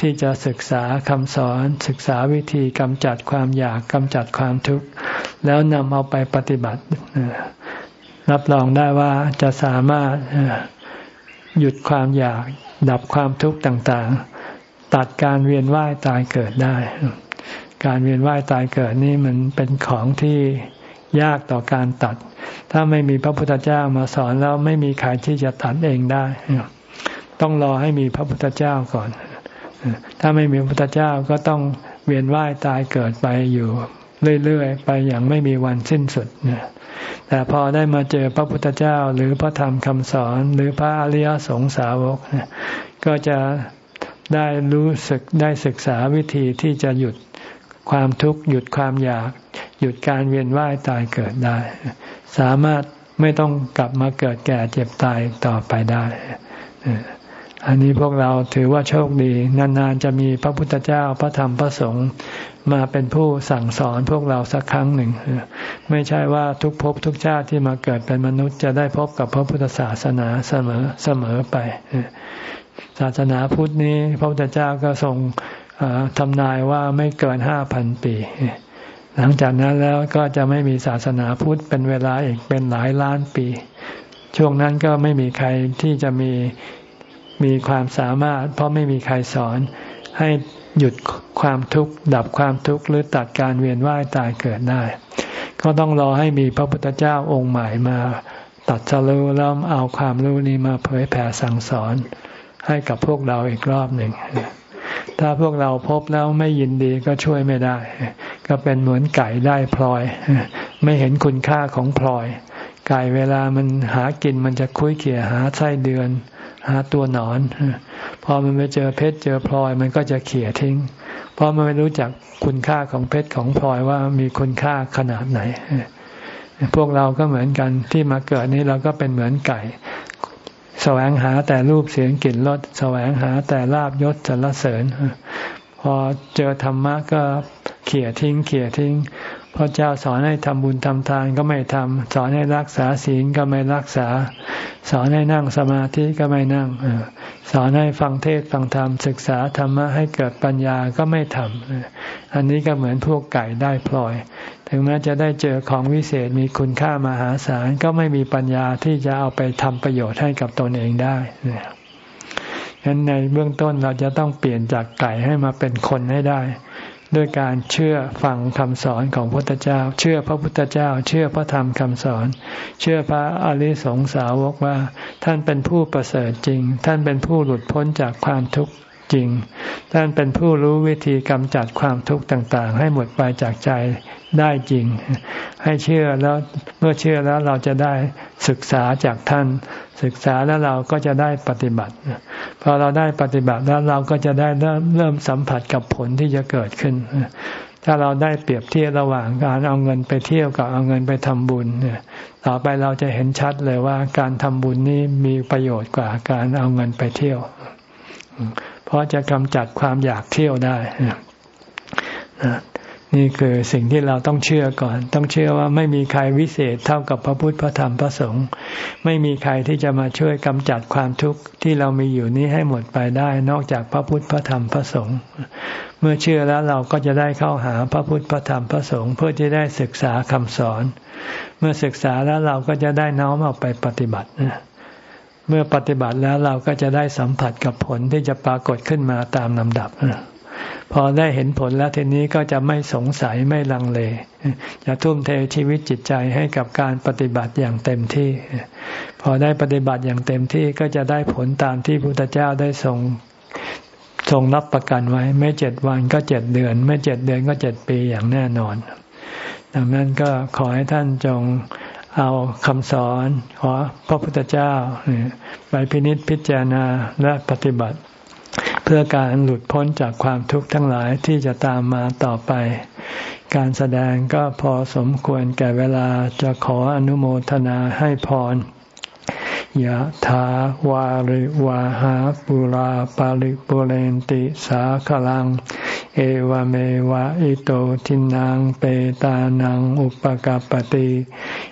ที่จะศึกษาคำสอน ศึกษาวิธีกำจัดความอยากกำจัดความทุกข์ แล้วนำเอาไปปฏิบัติ รับรองได้ว่าจะสามารถหยุดความอยากดับความทุกข์ต่างๆ ตัดการเวียนว่ายตายเกิดได้ การเวียนว่ายตายเกิดนี่มันเป็นของที่ยากต่อการตัด ถ้าไม่มีพระพุทธเจ้ามาสอนแล้วไม่มีใครที่จะตัดเองได้ ต้องรอให้มีพระพุทธเจ้าก่อน ถ้าไม่มีพระพุทธเจ้าก็ต้องเวียนว่ายตายเกิดไปอยู่เรื่อยๆไปอย่างไม่มีวันสิ้นสุดแต่พอได้มาเจอพระพุทธเจ้าหรือพระธรรมคำสอนหรือพระอริยสงสาวกก็จะได้รู้สึกได้ศึกษาวิธีที่จะหยุด ความทุกข์หยุดความอยาก หยุดการเวียนว่ายตายเกิดได้ สามารถไม่ต้องกลับมาเกิดแก่เจ็บตายต่อไปได้อันนี้พวกเราถือว่าโชคดี นานๆจะมีพระพุทธเจ้าพระธรรมพระสงฆ์มาเป็นผู้สั่งสอนพวกเราสักครั้งหนึ่ง ไม่ใช่ว่าทุกภพทุกชาติที่มาเกิดเป็นมนุษย์จะได้พบกับพระพุทธศาสนาเสมอเสมอไป ศาสนาพุทธนี้พระพุทธเจ้าก็ทรง ทำนายว่าไม่เกินห้าพันปี หลังจากนั้นแล้วก็จะไม่มีศาสนาพุทธเป็นเวลาอีกเป็นหลายล้านปี ช่วงนั้นก็ไม่มีใครที่จะมีมีความสามารถ เพราะไม่มีใครสอนให้หยุดความทุกข์ดับความทุกข์หรือตัดการเวียนว่ายตายเกิดได้ ก็ต้องรอให้มีพระพุทธเจ้าองค์ใหม่มาตัดสรู้แล้วเอาความรู้นี้มาเผยแผ่สั่งสอนให้กับพวกเราอีกรอบหนึ่ง ถ้าพวกเราพบแล้วไม่ยินดีก็ช่วยไม่ได้ ก็เป็นเหมือนไก่ได้พลอย ไม่เห็นคุณค่าของพลอย ไก่เวลามันหากินมันจะคุ้ยเขี่ยหาไส้เดือน หาตัวหนอน พอมันไปเจอเพชรเจอพลอยมันก็จะเขี่ยทิ้ง เพราะมันไม่รู้จักคุณค่าของเพชรของพลอยว่ามีคุณค่าขนาดไหนพวกเราก็เหมือนกันที่มาเกิดนี้เราก็เป็นเหมือนไก่ แสวงหาแต่รูปเสียงกลิ่นรสแสวงหาแต่ลาบยศสรรเสริญ พอเจอธรรมะก็เขี่ยทิ้งเขี่ยทิ้งพระเจ้าสอนให้ทำบุญทำทานก็ไม่ทำสอนให้รักษาศีลก็ไม่รักษา สอนให้นั่งสมาธิก็ไม่นั่งสอนให้ฟังเทศฟังธรรมศึกษาธรรมะให้เกิดปัญญาก็ไม่ทำอันนี้ก็เหมือนพวกไก่ได้พลอย ถึงแม้จะได้เจอของวิเศษมีคุณค่ามหาศาลก็ไม่มีปัญญาที่จะเอาไปทำประโยชน์ให้กับตนเองได้ฉะนั้นในเบื้องต้นเราจะต้องเปลี่ยนจากไก่ให้มาเป็นคนให้ได้ ด้วยการเชื่อฟังคำสอนของพระพุทธเจ้า เชื่อพระพุทธเจ้า เชื่อพระธรรมคำสอน เชื่อพระอริสงสาวกว่า ท่านเป็นผู้ประเสริฐจริง ท่านเป็นผู้หลุดพ้นจากความทุกข์ จริง ท่านเป็นผู้รู้วิธีกำจัดความทุกข์ต่างๆ ให้หมดไปจากใจได้จริง ให้เชื่อแล้วเมื่อเชื่อแล้วเราจะได้ศึกษาจากท่าน ศึกษาแล้วเราก็จะได้ปฏิบัติ พอเราได้ปฏิบัติแล้วเราก็จะได้เริ่มเริ่มสัมผัสกับผลที่จะเกิดขึ้น ถ้าเราได้เปรียบเทียบระหว่างการเอาเงินไปเที่ยวกับเอาเงินไปทำบุญเนี่ยต่อไปเราจะเห็นชัดเลยว่าการทำบุญนี้มีประโยชน์กว่าการเอาเงินไปเที่ยว เพราะจะกำจัดความอยากเที่ยวได้นี่คือสิ่งที่เราต้องเชื่อก่อน ต้องเชื่อว่าไม่มีใครวิเศษเท่ากับพระพุทธพระธรรมพระสงฆ์ไม่มีใครที่จะมาช่วยกำจัดความทุกข์ที่เรามีอยู่นี้ให้หมดไปได้ นอกจากพระพุทธพระธรรมพระสงฆ์เมื่อเชื่อแล้วเราก็จะได้เข้าหาพระพุทธพระธรรมพระสงฆ์เพื่อที่ได้ศึกษาคำสอน เมื่อศึกษาแล้วเราก็จะได้น้อมเอาไปปฏิบัติ เมื่อปฏิบัติแล้วเราก็จะได้สัมผัสกับผลที่จะปรากฏขึ้นมาตามลำดับพอได้เห็นผลแล้วทีนี้ก็จะไม่สงสัยไม่ลังเล จะทุ่มเทชีวิตจิตใจให้กับการปฏิบัติอย่างเต็มที่ พอได้ปฏิบัติอย่างเต็มที่ก็จะได้ผลตามที่พระพุทธเจ้าได้ทรงทรงรับประกันไว้ ไม่เจ็ดวันก็เจ็ดเดือน ไม่เจ็ดเดือนก็เจ็ดปีอย่างแน่นอน ดังนั้นก็ขอให้ท่านจง เอาคำสอนขอพระพุทธเจ้าไปพินิจพิจารณาและปฏิบัติ เพื่อการหลุดพ้นจากความทุกข์ทั้งหลายที่จะตามมาต่อไป การแสดงก็พอสมควรแก่เวลาจะขออนุโมทนาให้พร ยะถาวาริวาหาปุราปาริปุเรนติสาขลัง เอวเมวะอิโตทินังเปตานังอุปกปติ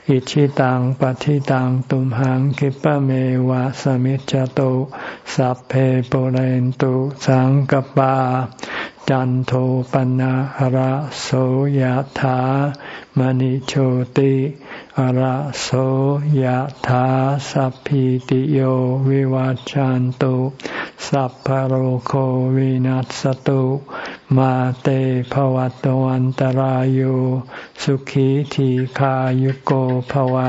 อิชิตังปฏิตังตุมหังคิปะเมวะสมิจจโตสัพเพปุเรนตุสังกปาจันโทปนะหระโสยถามณิโชติ ระโสยถาสัพพิติโยวิวัจจันตุสัพพโรโควินัสตุมาเตภวัตวันตรายสุขีทีขายุโกภวะ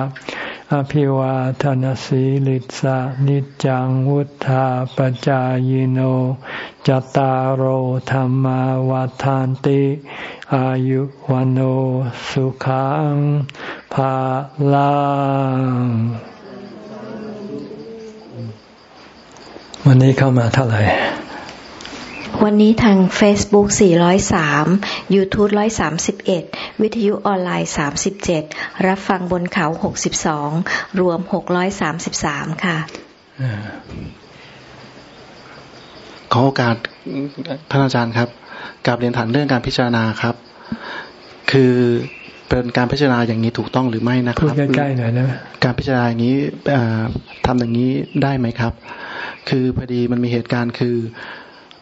อภิวาทนสีลิสานิจังวุธาปจายโนจตารโหธรรมวาทานติ อายุวันโอสุขังภาลังวันนี้เข้ามาเท่าไหร่ วันนี้ทาง Facebook 403 YouTube 131 วิทยุออนไลน์ 37 รับฟังบนเขา 62 รวม 633 ค่ะขอโอกาสท่านอาจารย์ครับกับเรียนถามเรื่องการพิจารณาครับ คือเป็นการพิจารณาอย่างนี้ถูกต้องหรือไม่นะครับพูดใกล้ๆหน่อยนะการพิจารณาอย่างนี้ทำอย่างนี้ได้ไหมครับ คือพอดีมันมีเหตุการณ์คือ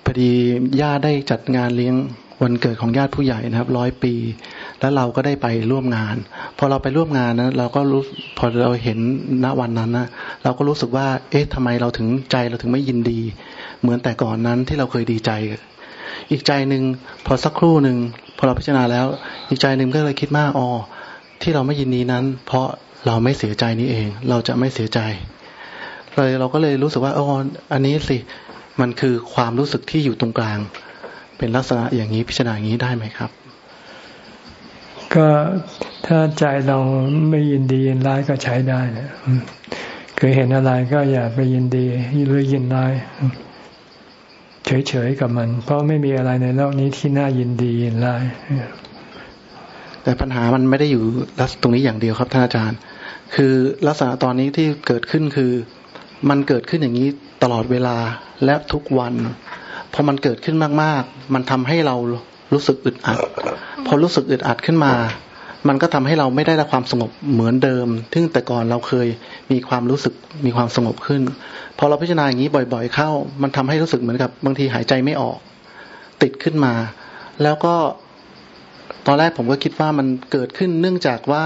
พอดีญาติได้จัดงานเลี้ยง วันเกิดของญาติผู้ใหญ่นะครับร้อยปี แล้วเราก็ได้ไปร่วมงาน พอเราไปร่วมงานนะเราก็รู้พอเราเห็นณวันนั้นนะเราก็รู้สึกว่า เอ๊ะทำไมเราถึงใจเราถึงไม่ยินดี เหมือนแต่ก่อนนั้นที่เราเคยดีใจ อีกใจหนึ่งพอสักครู่หนึ่งพอเราพิจารณาแล้ว อีกใจหนึ่งก็เลยคิดมากอ๋อที่เราไม่ยินดีนั้น เพราะเราไม่เสียใจนี้เอง เราจะไม่เสียใจเลยเราก็เลยรู้สึกว่าอ๋ออันนี้สิมันคือความรู้สึกที่อยู่ตรงกลาง เป็นลักษณะอย่างนี้พิจารณาอย่างนี้ได้ไหมครับ ก็ถ้าใจเราไม่ยินดียินร้ายก็ใช้ได้นะคือเห็นอะไรก็อย่าไปยินดีหรือยินร้ายเฉยๆกับมัน เพราะไม่มีอะไรในโลกนี้ที่น่ายินดียินร้ายแต่ปัญหามันไม่ได้อยู่ลักษณะตรงนี้อย่างเดียวครับท่านอาจารย์ คือลักษณะตอนนี้ที่เกิดขึ้นคือ มันเกิดขึ้นอย่างนี้ตลอดเวลาและทุกวันพ อมันเกิดขึ้นมากๆ มันทำให้เรารู้สึกอึดอัด พอรู้สึกอึดอัดขึ้นมา มันก็ทำให้เราไม่ได้รับความสงบเหมือนเดิม ซึ่งแต่ก่อนเราเคยมีความรู้สึกมีความสงบขึ้น พอเราพิจารณาอย่างนี้บ่อย ๆ เข้า มันทำให้รู้สึกเหมือนกับบางทีหายใจไม่ออก ติดขึ้นมา แล้วก็ตอนแรกผมก็คิดว่ามันเกิดขึ้นเนื่องจากว่า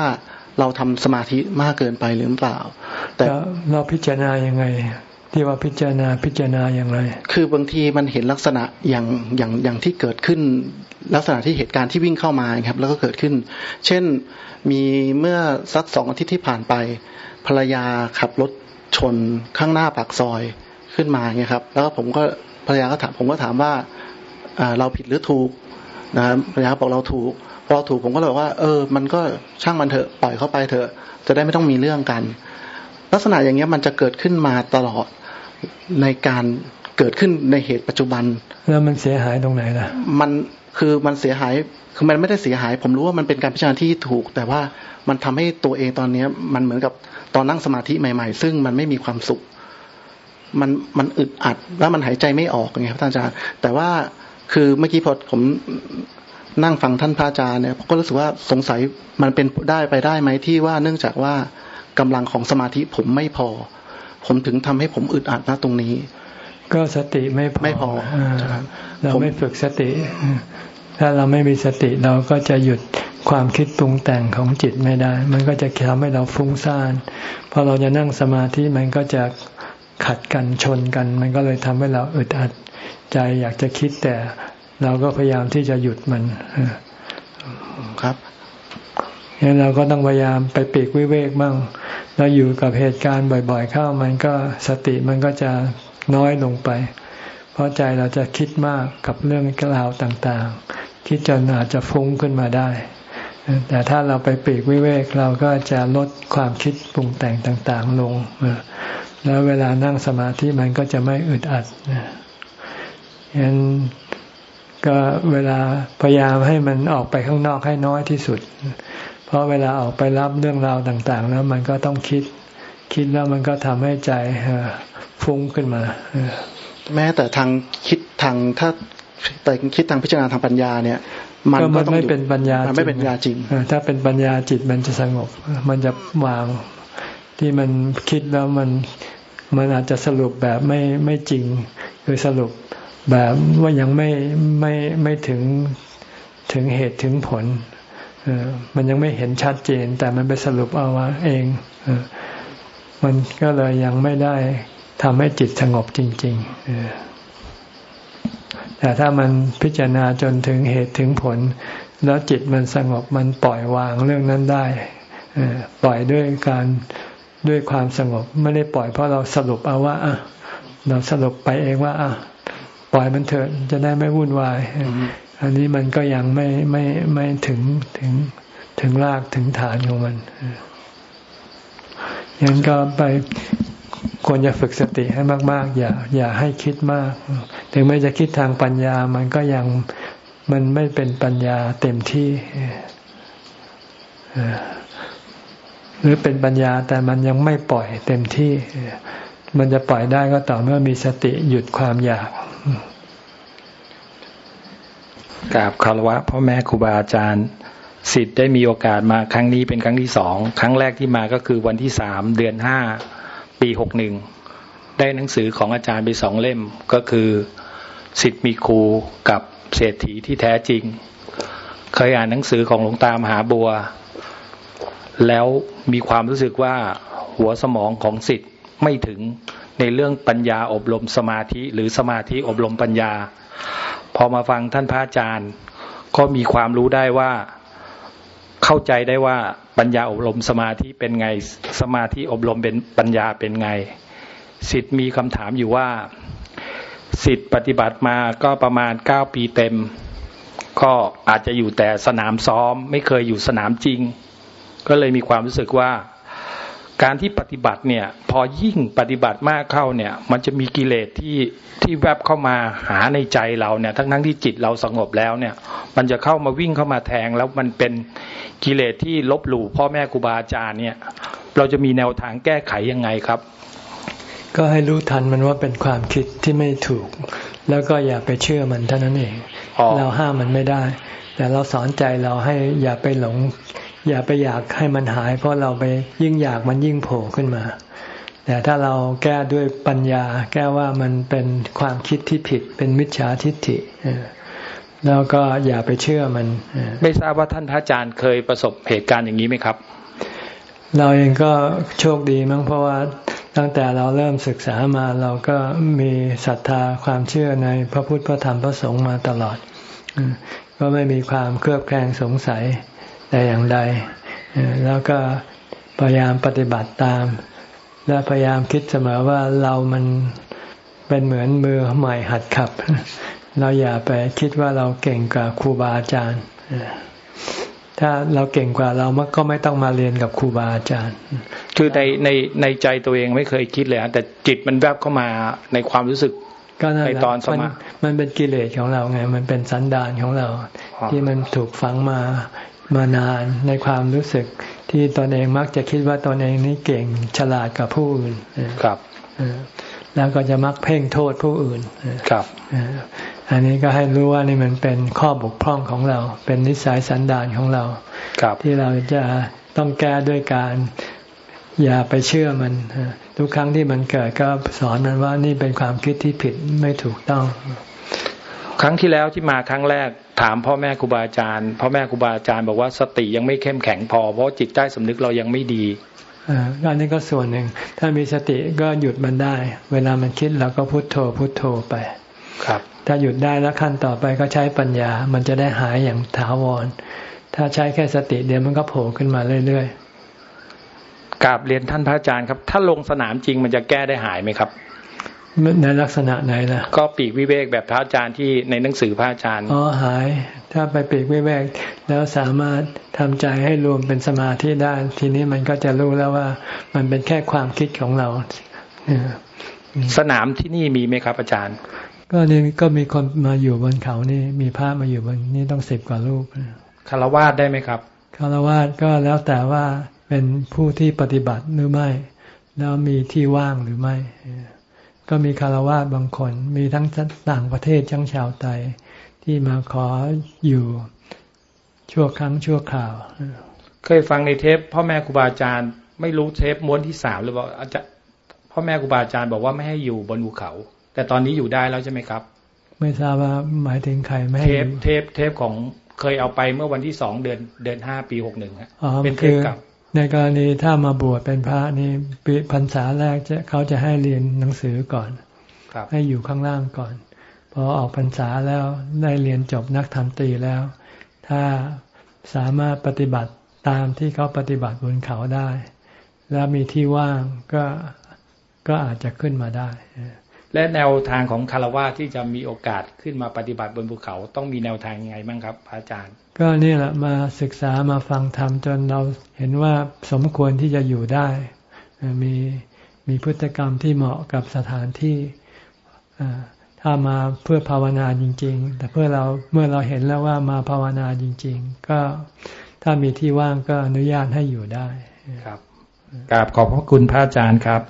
เราทำสมาธิมากเกินไปหรือเปล่า แต่เราพิจารณายังไง ที่ว่าพิจารณาพิจารณาอย่างไร คือบางทีมันเห็นลักษณะอย่างอย่างอย่างที่เกิดขึ้น ลักษณะที่เหตุการณ์ที่วิ่งเข้ามาครับ แล้วก็เกิดขึ้น เช่นมีเมื่อสักสองอาทิตย์ที่ผ่านไป ภรรยาขับรถชนข้างหน้าปากซอยขึ้นมาเนี่ยครับ แล้วผมก็พรรยาก็ถามผมก็ถามว่าเราผิดหรือถูกนะภรรยาบอกเราถูกพอถูกผมก็เลยบอกว่า เออ มันก็ช่างมันเถอะปล่อยเข้าไปเถอะ จะได้ไม่ต้องมีเรื่องกัน ลักษณะอย่างเงี้ยมันจะเกิดขึ้นมาตลอด ในการเกิดขึ้นในเหตุปัจจุบัน แล้วมันเสียหายตรงไหนล่ะ มันคือมันเสียหายคือมันไม่ได้เสียหาย ผมรู้ว่ามันเป็นการพิจารณาที่ถูก แต่ว่ามันทำให้ตัวเองตอนเนี้ย มันเหมือนกับตอนนั่งสมาธิใหม่ ๆ ซึ่งมันไม่มีความสุข มันมันอึดอัด แล้วมันหายใจไม่ออกไงครับท่านอาจารย์ แต่ว่าคือเมื่อกี้พอผมนั่งฟังท่านพระอาจารย์เนี่ยผมก็รู้สึกว่าสงสัยมันเป็นได้ไปได้ไหมที่ว่าเนื่องจากว่ากำลังของสมาธิผมไม่พอ ผมถึงทำให้ผมอึดอัดณตรงนี้ ก็สติไม่พอไม่พอเราไม่ฝึกสติ ถ้าเราไม่มีสติเราก็จะหยุดความคิดปรุงแต่งของจิตไม่ได้ มันก็จะทำให้เราฟุ้งซ่านพอเราจะนั่งสมาธิมันก็จะขัดกันชนกัน มันก็เลยทำให้เราอึดอัดใจอยากจะคิดแต่เราก็พยายามที่จะหยุดมันครับ งั้นเราก็ต้องพยายามไปปีกวิเวกบ้างเราอยู่กับเหตุการณ์บ่อย ๆ เข้ามันก็สติมันก็จะน้อยลงไป เพราะใจเราจะคิดมากกับเรื่องราวต่างๆ คิดจนอาจจะฟุ้งขึ้นมาได้ แต่ถ้าเราไปปีกวิเวกเราก็จะลดความคิดปรุงแต่งต่างๆลง แล้วเวลานั่งสมาธิมันก็จะไม่อึดอัดฉะนั้นก็เวลาพยายามให้มันออกไปข้างนอกให้น้อยที่สุด เพราะเวลาออกไปรับเรื่องราวต่างๆ แล้วมันก็ต้องคิด คิดแล้วมันก็ทำให้ใจฟุ้งขึ้นมา แม้แต่ทางคิดทางถ้าแต่คิดทางพิจารณาทางปัญญาเนี่ย มันก็ไม่เป็นปัญญามันไม่เป็นปัญญาจริงถ้าเป็นปัญญาจิตมันจะสงบ มันจะวางที่มันคิดแล้วมันมันอาจจะสรุปแบบไม่ไม่จริงคือสรุปแบบว่ายังไม่ไม่ไม่ถึงถึงเหตุถึงผล มันยังไม่เห็นชัดเจน แต่มันไปสรุปเอาว่าเองมันก็เลยยังไม่ได้ทำให้จิตสงบจริงๆแต่ถ้ามันพิจารณาจนถึงเหตุถึงผล แล้วจิตมันสงบมันปล่อยวางเรื่องนั้นได้ปล่อยด้วยการด้วยความสงบไม่ได้ปล่อยเพราะเราสรุปเอาว่าเราสรุปไปเองว่าปล่อยมันเถิดจะได้ไม่วุ่นวาย อันนี้มันก็ยังไม่ไม่ไม่ถึงถึงถึงรากถึงฐานของมันยังก็ไปควรจะฝึกสติให้มาก ๆ อย่า อย่าให้คิดมาก ถึงแม้จะคิดทางปัญญา มันก็ยังมันไม่เป็นปัญญาเต็มที่หรือเป็นปัญญาแต่มันยังไม่ปล่อยเต็มที่ มันจะปล่อยได้ก็ต่อเมื่อมีสติหยุดความอยาก กราบคารวะพ่อแม่ครูบาอาจารย์สิทธิ์ได้มีโอกาสมาครั้งนี้เป็นครั้งที่สองครั้งแรกที่มาก็คือวันที่สามเดือนห้าปีหกหนึ่งได้หนังสือของอาจารย์ไปสองเล่มก็คือสิทธิ์มีครูกับเศรษฐีที่แท้จริง เคยอ่านหนังสือของหลวงตามหาบัว แล้วมีความรู้สึกว่าหัวสมองของสิทธิ์ไม่ถึงในเรื่องปัญญาอบรมสมาธิ หรือสมาธิอบรมปัญญา พอมาฟังท่านพระอาจารย์ ก็มีความรู้ได้ว่า เข้าใจได้ว่าปัญญาอบรมสมาธิเป็นไง สมาธิอบรมเป็นปัญญาเป็นไง สิทธิ์มีคำถามอยู่ว่า สิทธิ์ปฏิบัติมาก็ประมาณเก้าปีเต็ม ก็อาจจะอยู่แต่สนามซ้อม ไม่เคยอยู่สนามจริง ก็เลยมีความรู้สึกว่า การที่ปฏิบัติเนี่ย พอยิ่งปฏิบัติมากเข้าเนี่ย มันจะมีกิเลสที่ที่แวบเข้ามาหาในใจเราเนี่ย ทั้งทั้งที่จิตเราสงบแล้วเนี่ย มันจะเข้ามาวิ่งเข้ามาแทง แล้วมันเป็นกิเลสที่ลบหลู่พ่อแม่ครูบาอาจารย์เนี่ย เราจะมีแนวทางแก้ไขยังไงครับ ก็ให้รู้ทันมันว่าเป็นความคิดที่ไม่ถูก แล้วก็อย่าไปเชื่อมันเท่านั้นเอง เราห้ามมันไม่ได้ แต่เราสอนใจเราให้อย่าไปหลง อย่าไปอยากให้มันหาย เพราะเราไปยิ่งอยากมันยิ่งโผล่ขึ้นมา แต่ถ้าเราแก้ด้วยปัญญา แก้ว่ามันเป็นความคิดที่ผิด เป็นมิจฉาทิฏฐิแล้วก็อย่าไปเชื่อมัน ไม่ทราบว่าท่านพระอาจารย์เคยประสบเหตุการณ์อย่างนี้ไหมครับ เราเองก็โชคดีมั้งเพราะว่าตั้งแต่เราเริ่มศึกษามาเราก็มีศรัทธาความเชื่อในพระพุทธพระธรรมพระสงฆ์มาตลอดก็ไม่มีความเครือบแคลงสงสัย แต่อย่างใด แล้วก็พยายามปฏิบัติตาม และพยายามคิดเสมอว่าเรามันเป็นเหมือนมือใหม่หัดขับ เราอย่าไปคิดว่าเราเก่งกว่าครูบาอาจารย์ ถ้าเราเก่งกว่าเราก็ไม่ต้องมาเรียนกับครูบาอาจารย์ คือในในในใจตัวเองไม่เคยคิดเลยแต่จิตมันแวบเข้ามาในความรู้สึกก็ในตอนสมามันเป็นกิเลสของเราไง มันเป็นสันดานของเรา ที่มันถูกฝังมา มานานในความรู้สึกที่ตนเองมักจะคิดว่าตนเองนี้เก่งฉลาดกับผู้อื่นครับแล้วก็จะมักเพ่งโทษผู้อื่นครับอันนี้ก็ให้รู้ว่านี่มันเป็นข้อบกพร่องของเรา เป็นนิสัยสันดานของเราที่เราจะต้องแก้ด้วยการอย่าไปเชื่อมัน ทุกครั้งที่มันเกิดก็สอนมันว่านี่เป็นความคิดที่ผิดไม่ถูกต้อง ครั้งที่แล้วที่มาครั้งแรก ถามพ่อแม่ครูบาอาจารย์พ่อแม่ครูบาอาจารย์บอกว่าสติยังไม่เข้มแข็งพอ เพราะจิตใต้สำนึกเรายังไม่ดีอันนี้ก็ส่วนหนึ่ง ถ้ามีสติก็หยุดมันได้ เวลามันคิดเราก็พุโทโธพุโทโธไป ครับ ถ้าหยุดได้แล้วขั้นต่อไปก็ใช้ปัญญา มันจะได้หายอย่างถาวร ถ้าใช้แค่สติเดี๋ยวมันก็โผล่ขึ้นมาเรื่อยๆกราบเรียนท่านพระอาจารย์ครับ ถ้าลงสนามจริงมันจะแก้ได้หายไหมครับ ในลักษณะไหนล่ะ ก็ปีกวิเวกแบบพระอาจารย์ที่ในหนังสือพระอาจารย์ อ๋อหาย ถ้าไปปีกวิเวกแล้วสามารถทำใจให้รวมเป็นสมาธิได้ ทีนี้มันก็จะรู้แล้วว่า มันเป็นแค่ความคิดของเรา สนามที่นี่มีไหมครับอาจารย์ ก็นี่ก็มีคนมาอยู่บนเขานี่ มีพระมาอยู่บนนี่ต้องสิบกว่ารูปคารวาสได้ไหมครับคารวาสก็แล้วแต่ว่าเป็นผู้ที่ปฏิบัติหรือไม่ แล้วมีที่ว่างหรือไม่ ก็มีคารวะบางคน มีทั้งต่างประเทศทั้งชาวไทยที่มาขออยู่ชั่วครั้งชั่วคราว เคยฟังในเทปพ่อแม่ครูบาอาจารย์ ไม่รู้เทปม้วนที่สามหรือว่าอาจารย์พ่อแม่ครูบาอาจารย์บอกว่าไม่ให้อยู่บนภูเขา แต่ตอนนี้อยู่ได้แล้วใช่ไหมครับ ไม่ทราบว่าหมายถึงใครไม่เทปเทปเทปของเคยเอาไปเมื่อวันที่สองเดือนเดือนห้าปีหกหนึ่งเป็นเทปกับ ในกรณีถ้ามาบวชเป็นพระนี่ปีพรรษาแรกจะเขาจะให้เรียนหนังสือก่อนให้อยู่ข้างล่างก่อน พอออกพรรษาแล้วได้เรียนจบนักธรรมตรีแล้ว ถ้าสามารถปฏิบัติตามที่เขาปฏิบัติบนเขาได้ แล้วมีที่ว่างก็ก็อาจจะขึ้นมาได้ และแนวทางของคารวะที่จะมีโอกาสขึ้นมาปฏิบัติบนภูเขา ต้องมีแนวทางยังไงบ้างครับ พระอาจารย์ ก็นี่แหละมาศึกษามาฟังธรรมจนเราเห็นว่าสมควรที่จะอยู่ได้ มีมีพฤติกรรมที่เหมาะกับสถานที่ถ้ามาเพื่อภาวนาจริง ๆ แต่เพื่อเราเมื่อเราเห็นแล้วว่ามาภาวนาจริง ๆ ก็ถ้ามีที่ว่างก็อนุญาตให้อยู่ได้ครับกราบขอบพระคุณพระอาจารย์ครับ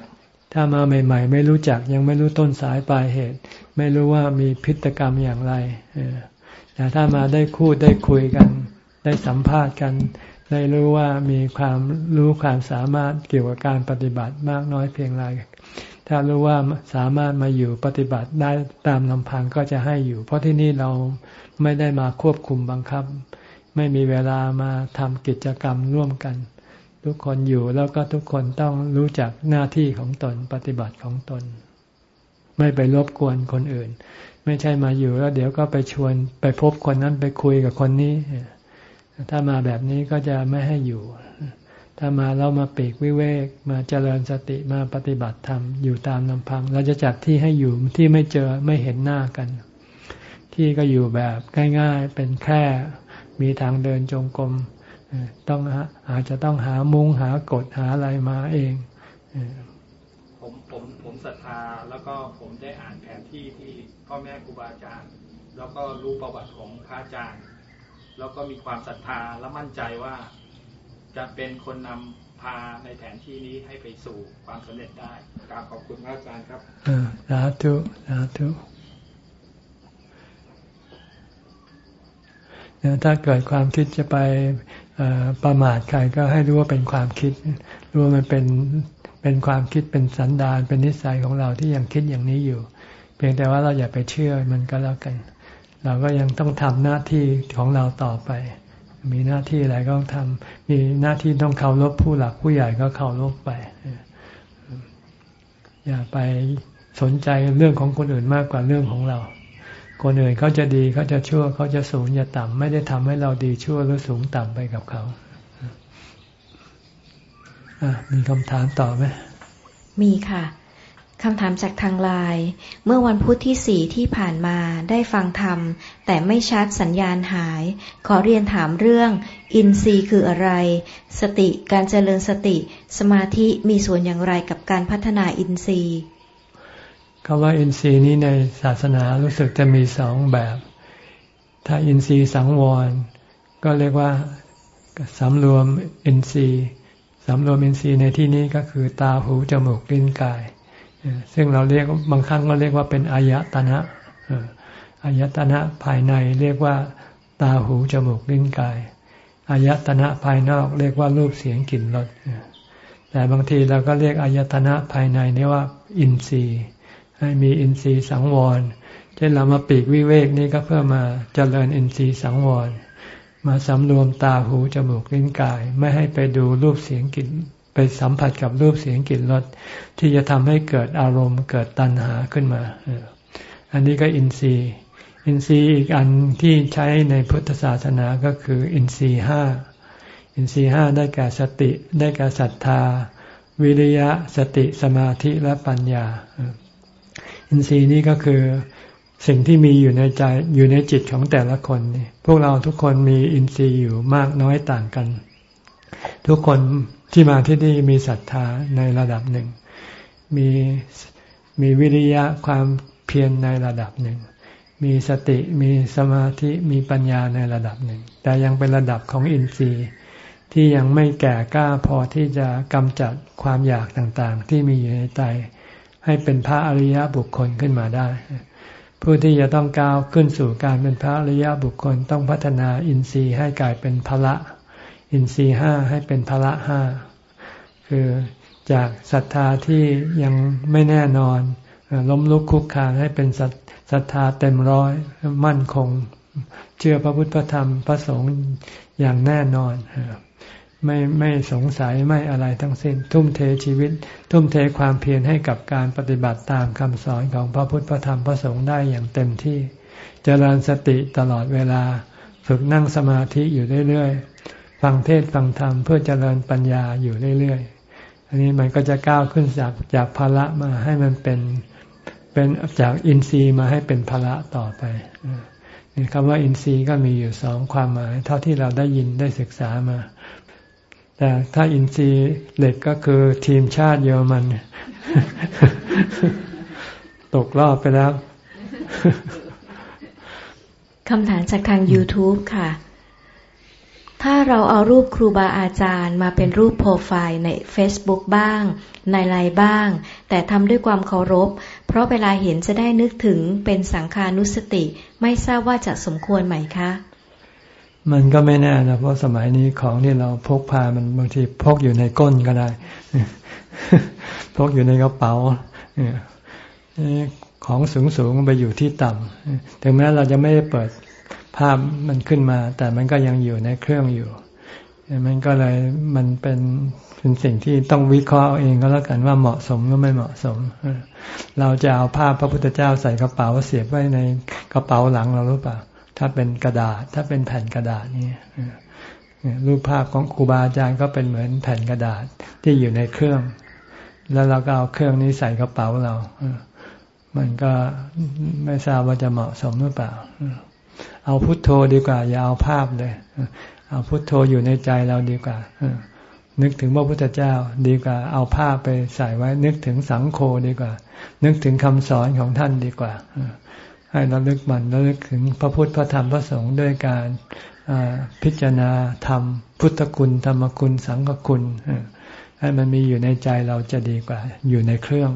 ถ้ามาใหม่ ๆ ไม่รู้จักยังไม่รู้ต้นสายปลายเหตุ ไม่รู้ว่ามีพฤติกรรมอย่างไร แต่ถ้ามาได้คูดได้คุยกัน ได้สัมภาษณ์กัน ได้รู้ว่ามีความรู้ความสามารถเกี่ยวกับการปฏิบัติมากน้อยเพียงไรถ้ารู้ว่าสามารถมาอยู่ปฏิบัติได้ตามลำพังก็จะให้อยู่ เพราะที่นี่เราไม่ได้มาควบคุมบังคับ ไม่มีเวลามาทำกิจกรรมร่วมกัน ทุกคนอยู่แล้วก็ทุกคนต้องรู้จักหน้าที่ของตนปฏิบัติของตน ไม่ไปรบกวนคนอื่น ไม่ใช่มาอยู่แล้วเดี๋ยวก็ไปชวนไปพบคนนั้นไปคุยกับคนนี้ ถ้ามาแบบนี้ก็จะไม่ให้อยู่ ถ้ามาเรามาปีกวิเวกมาเจริญสติมาปฏิบัติธรรมอยู่ตามลำพัง เราจะจัดที่ให้อยู่ที่ไม่เจอไม่เห็นหน้ากัน ที่ก็อยู่แบบง่ายๆเป็นแค่มีทางเดินจงกรมต้องอาจจะต้องหามุ้งหากฎหาอะไรมาเองผมผมผมศรัทธาแล้วก็ผมได้อ่านแผนที่ที่ พ่อแม่ครูบาอาจารย์ แล้วก็รู้ประวัติของพระอาจารย์ แล้วก็มีความศรัทธาและมั่นใจว่าจะเป็นคนนำพาในแผนที่นี้ให้ไปสู่ความสำเร็จได้กราบขอบคุณพระอาจารย์ครับสาธุสาธุถ้าเกิดความคิดจะไปประมาทใครก็ให้รู้ว่าเป็นความคิด รู้ว่ามันเป็นเป็นความคิดเป็นสันดานเป็นนิสัยของเราที่ยังคิดอย่างนี้อยู่ พียงแต่ว่าเราอย่าไปเชื่อมันก็แล้วกัน เราก็ยังต้องทำหน้าที่ของเราต่อไป มีหน้าที่อะไรก็ต้องทำมีหน้าที่ต้องเคารพผู้หลักผู้ใหญ่ก็เคารพไป อย่าไปสนใจเรื่องของคนอื่นมากกว่าเรื่องของเรา คนอื่นเขาจะดีเขาจะชั่วเขาจะสูงจะต่ำไม่ได้ทำให้เราดีชั่วหรือสูงต่ำไปกับเขามีคำถามต่อไหมมีค่ะ คำถามจากทางไลน์เมื่อวันพุธที่สี่ที่ผ่านมาได้ฟังธรรม แต่ไม่ชัดสัญญาณหาย ขอเรียนถามเรื่อง อินทรีย์คืออะไร สติการเจริญสติ สมาธิมีส่วนอย่างไรกับการพัฒนาอินทรีย์คำว่าอินทรีย์นี้ในศาสนารู้สึกจะมีสองแบบ ถ้าอินทรีย์สังวร ก็เรียกว่าสำรวมอินทรีย์สำรวมอินทรีย์ในที่นี้ก็คือตาหูจมูกลิ้นกาย ซึ่งเราเรียกบางครั้งก็เรียกว่าเป็นอายตนะอายตนะภายในเรียกว่า ตาหูจมูกลิ้นกายอายตนะภายนอกเรียกว่ารูปเสียงกลิ่นรสแต่บางทีเราก็เรียกอายตนะภายในนี่ว่า อินทรีย์ ให้มีอินทรีย์สังวรเช่นเรามาปลีกวิเวกนี่ก็เพื่อมาเจริญอินทรีย์สังวรมาสำรวมตาหูจมูกลิ้นกาย ไม่ให้ไปดูรูปเสียงกลิ่น ไปสัมผัสกับรูปเสียงกลิ่นรสที่จะทำให้เกิดอารมณ์เกิดตัณหาขึ้นมา อันนี้ก็อินทรีย์ อินทรีย์อีกอันที่ใช้ในพุทธศาสนาก็คืออินทรีย์ห้าอินทรีย์ห้าได้แก่สติ ได้แก่ศรัทธา วิริยะสติสมาธิและปัญญา อินทรีย์นี้ก็คือสิ่งที่มีอยู่ในใจอยู่ในจิตของแต่ละคนนี่พวกเราทุกคนมีอินทรีย์อยู่มากน้อยต่างกัน ทุกคนที่มาที่นี่มีศรัทธาในระดับหนึ่ง มีมีวิริยะความเพียรในระดับหนึ่ง มีสติมีสมาธิมีปัญญาในระดับหนึ่ง แต่ยังเป็นระดับของอินทรีย์ที่ยังไม่แก่กล้าพอที่จะกำจัดความอยากต่างๆ ที่มีอยู่ในใจ ให้เป็นพระอริยบุคคลขึ้นมาได้ ผู้ที่จะต้องก้าวขึ้นสู่การเป็นพระอริยบุคคลต้องพัฒนาอินทรีย์ให้กลายเป็นพระ อินทรีห้าให้เป็นพละห้าคือจากศรัทธาที่ยังไม่แน่นอน ล้มลุกคุกคานให้เป็นศรัทธาเต็มร้อยมั่นคง เชื่อพระพุทธพระธรรมพระสงฆ์อย่างแน่นอน ไม่ไม่สงสัยไม่อะไรทั้งสิ้น ทุ่มเทชีวิต ทุ่มเทความเพียรให้กับการปฏิบัติตามคำสอนของพระพุทธพระธรรมพระสงฆ์ได้อย่างเต็มที่จเจริญสติตลอดเวลา ฝึกนั่งสมาธิอยู่เรื่อย ฟังเทศฟังธรรมเพื่อเจริญปัญญาอยู่เรื่อยๆ อันนี้มันก็จะก้าวขึ้นจากจากภาระมาให้มันเป็นเป็นจากอินทรีย์มาให้เป็นภาระต่อไปนี่คำว่าอินทรีย์ก็มีอยู่สองความหมาย เท่าที่เราได้ยินได้ศึกษามา แต่ถ้าอินทรีย์เหล็กก็คือทีมชาติเยอรมัน ตกรอบไปแล้วคำถามจากทาง YouTube ค่ะ ถ้าเราเอารูปครูบาอาจารย์มาเป็นรูปโปรไฟล์ใน Facebook บ้าง ในไลน์บ้าง แต่ทำด้วยความเคารพ เพราะเวลาเห็นจะได้นึกถึงเป็นสังขานุสติ ไม่ทราบว่าจะสมควรไหมคะ มันก็ไม่แน่นะ เพราะสมัยนี้ของที่เราพกพามันบางทีพกอยู่ในก้นก็ได้ พกอยู่ในกระเป๋าของสูงสูงไปอยู่ที่ต่ำถึงแม้เราจะไม่ได้เปิด ภาพมันขึ้นมา แต่มันก็ยังอยู่ในเครื่องอยู่มันก็เลยมันเป็นเป็นสิ่งที่ต้องวิเคราะห์เองก็แล้วกันว่าเหมาะสมหรือไม่เหมาะสม เราจะเอาภาพพระพุทธเจ้าใส่กระเป๋าเสียบไว้ในกระเป๋าหลังเราหรือเปล่า ถ้าเป็นกระดาษ ถ้าเป็นแผ่นกระดาษนี่รูปภาพของครูบาอาจารย์ก็เป็นเหมือนแผ่นกระดาษที่อยู่ในเครื่อง แล้วเราก็เอาเครื่องนี้ใส่กระเป๋าเรา มันก็ไม่ทราบว่าจะเหมาะสมหรือเปล่า เอาพุทโธดีกว่า อย่าเอาภาพเลย เอาพุทโธอยู่ในใจเราดีกว่านึกถึงพระพุทธเจ้าดีกว่า เอาภาพไปใส่ไว้ นึกถึงสังโฆดีกว่า นึกถึงคำสอนของท่านดีกว่าให้เราลึกมันเราลึกถึงพระพุทธพระธรรมพระสงฆ์ด้วยการพิจารณาธรรม พุทธคุณธรรมคุณสังฆคุณให้มันมีอยู่ในใจเราจะดีกว่า อยู่ในเครื่อง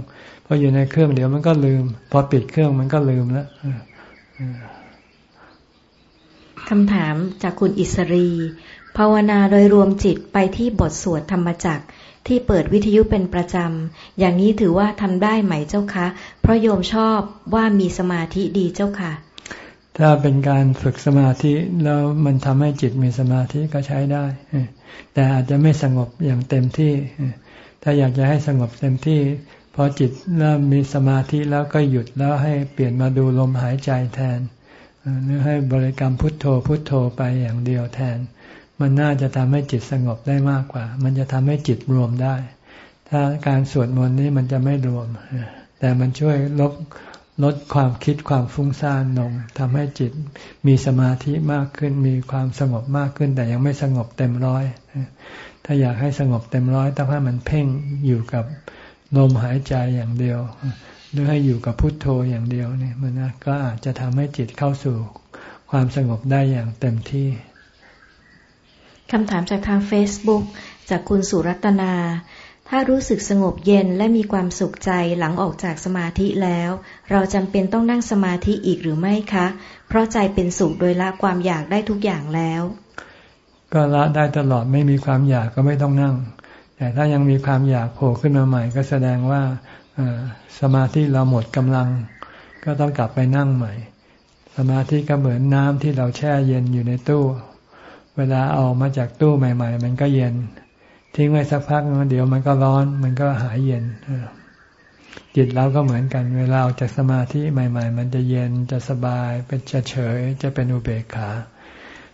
พออยู่ในเครื่องเดี๋ยวมันก็ลืม พอปิดเครื่องมันก็ลืมแล้ว คำถามจากคุณอิสรี ภาวนาโดยรวมจิตไปที่บทสวดธรรมจักที่เปิดวิทยุเป็นประจำ อย่างนี้ถือว่าทำได้ไหมเจ้าคะ เพราะโยมชอบว่ามีสมาธิดีเจ้าค่ะ ถ้าเป็นการฝึกสมาธิแล้วมันทำให้จิตมีสมาธิก็ใช้ได้ แต่อาจจะไม่สงบอย่างเต็มที่ ถ้าอยากจะให้สงบเต็มที่พอจิตเริ่มมีสมาธิแล้วก็หยุดแล้วให้เปลี่ยนมาดูลมหายใจแทน หรือให้บริกรรมพุทโธพุทโธไปอย่างเดียวแทน มันน่าจะทำให้จิตสงบได้มากกว่า มันจะทำให้จิตรวมได้ ถ้าการสวดมนต์นี้มันจะไม่รวม แต่มันช่วยลดลดความคิดความฟุ้งซ่านลงทำให้จิตมีสมาธิมากขึ้น มีความสงบมากขึ้น แต่ยังไม่สงบเต็มร้อย ถ้าอยากให้สงบเต็มร้อยต้องให้มันเพ่งอยู่กับลมหายใจอย่างเดียว หรือให้อยู่กับพุทโธอย่างเดียวนี่มันนะก็อาจจะทำให้จิตเข้าสู่ความสงบได้อย่างเต็มที่คำถามจากทาง Facebook จากคุณสุรัตนา ถ้ารู้สึกสงบเย็นและมีความสุขใจหลังออกจากสมาธิแล้ว เราจำเป็นต้องนั่งสมาธิอีกหรือไม่คะ เพราะใจเป็นสุขโดยละความอยากได้ทุกอย่างแล้ว ก็ละได้ตลอดไม่มีความอยากก็ไม่ต้องนั่ง แต่ถ้ายังมีความอยากโผล่ขึ้นมาใหม่ ก็แสดงว่า สมาธิเราหมดกำลัง ก็ต้องกลับไปนั่งใหม่ สมาธิก็เหมือนน้ำที่เราแช่เย็นอยู่ในตู้ เวลาออกมาจากตู้ใหม่ ๆ มันก็เย็น ทิ้งไว้สักพักเดี๋ยวมันก็ร้อน มันก็หายเย็นจิตเราก็เหมือนกัน เวลาออกจากสมาธิใหม่ ๆ มันจะเย็นจะสบาย เป็นจะเฉย จะเป็นอุเบกขา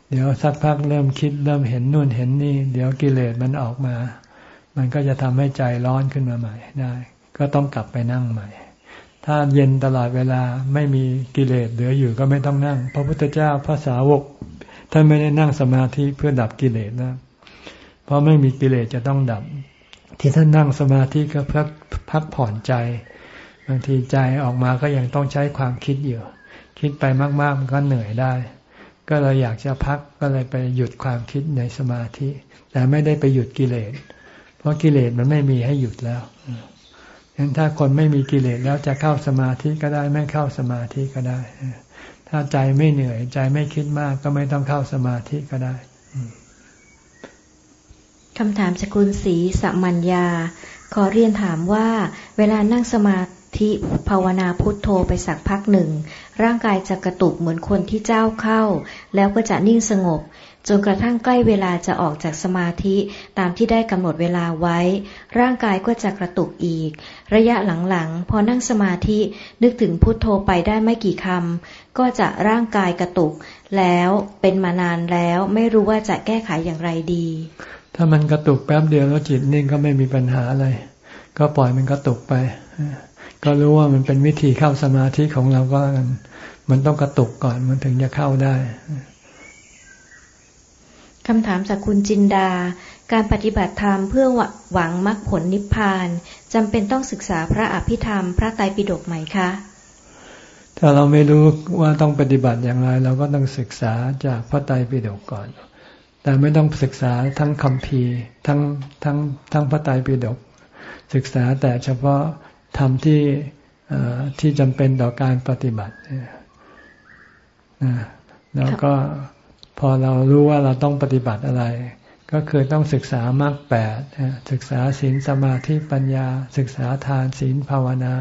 เดี๋ยวสักพักเริ่มคิดเริ่มเห็นนู่นเห็นนี่ เดี๋ยวกิเลสมันออกมา มันก็จะทำให้ใจร้อนขึ้นมาใหม่ได้ ก็ต้องกลับไปนั่งใหม่ ถ้าเย็นตลอดเวลาไม่มีกิเลสเหลืออยู่ก็ไม่ต้องนั่ง พระพุทธเจ้าพระสาวกท่านไม่ได้นั่งสมาธิเพื่อดับกิเลสนะ เพราะไม่มีกิเลสจะต้องดับ ที่ท่านนั่งสมาธิก็เพื่อพักผ่อนใจ บางทีใจออกมาก็ยังต้องใช้ความคิดอยู่ คิดไปมากๆมันก็เหนื่อยได้ ก็เลยอยากจะพักก็เลยไปหยุดความคิดในสมาธิ แต่ไม่ได้ไปหยุดกิเลส เพราะกิเลสมันไม่มีให้หยุดแล้ว งั้นถ้าคนไม่มีกิเลสแล้วจะเข้าสมาธิก็ได้ไม่เข้าสมาธิก็ได้ ถ้าใจไม่เหนื่อย ใจไม่คิดมากก็ไม่ต้องเข้าสมาธิก็ได้คำถามสกุลศรีสัมมัญญา ขอเรียนถามว่า เวลานั่งสมาธิภาวนาพุทโธไปสักพักหนึ่ง ร่างกายจะกระตุกเหมือนคนที่เจ้าเข้า แล้วก็จะนิ่งสงบ จนกระทั่งใกล้เวลาจะออกจากสมาธิตามที่ได้กำหนดเวลาไว้ ร่างกายก็จะกระตุกอีก ระยะหลังๆ พอนั่งสมาธินึกถึงพุทโธไปได้ไม่กี่คำก็จะร่างกายกระตุก แล้วเป็นมานานแล้วไม่รู้ว่าจะแก้ไขอย่างไรดี ถ้ามันกระตุกแป๊บเดียวแล้วจิตนิ่งก็ไม่มีปัญหาอะไร ก็ปล่อยมันกระตุกไป ก็รู้ว่ามันเป็นวิธีเข้าสมาธิของเราก็มันต้องกระตุกก่อนมันถึงจะเข้าได้ คำถามจากคุณจินดา การปฏิบัติธรรมเพื่อหวังมรรคผลนิพพานจำเป็นต้องศึกษาพระอภิธรรม พระไตรปิฎกไหมคะ ถ้าเราไม่รู้ว่าต้องปฏิบัติอย่างไร เราก็ต้องศึกษาจากพระไตรปิฎกก่อน แต่ไม่ต้องศึกษาทั้งคำพีทั้งทั้งทั้งพระไตรปิฎกศึกษาแต่เฉพาะธรรมที่ที่จำเป็นต่อการปฏิบัติแล้วก็ พอเรารู้ว่าเราต้องปฏิบัติอะไร ก็คือต้องศึกษามรรคแปดศึกษาศีลสมาธิปัญญา ศึกษาทานศีลภาวนา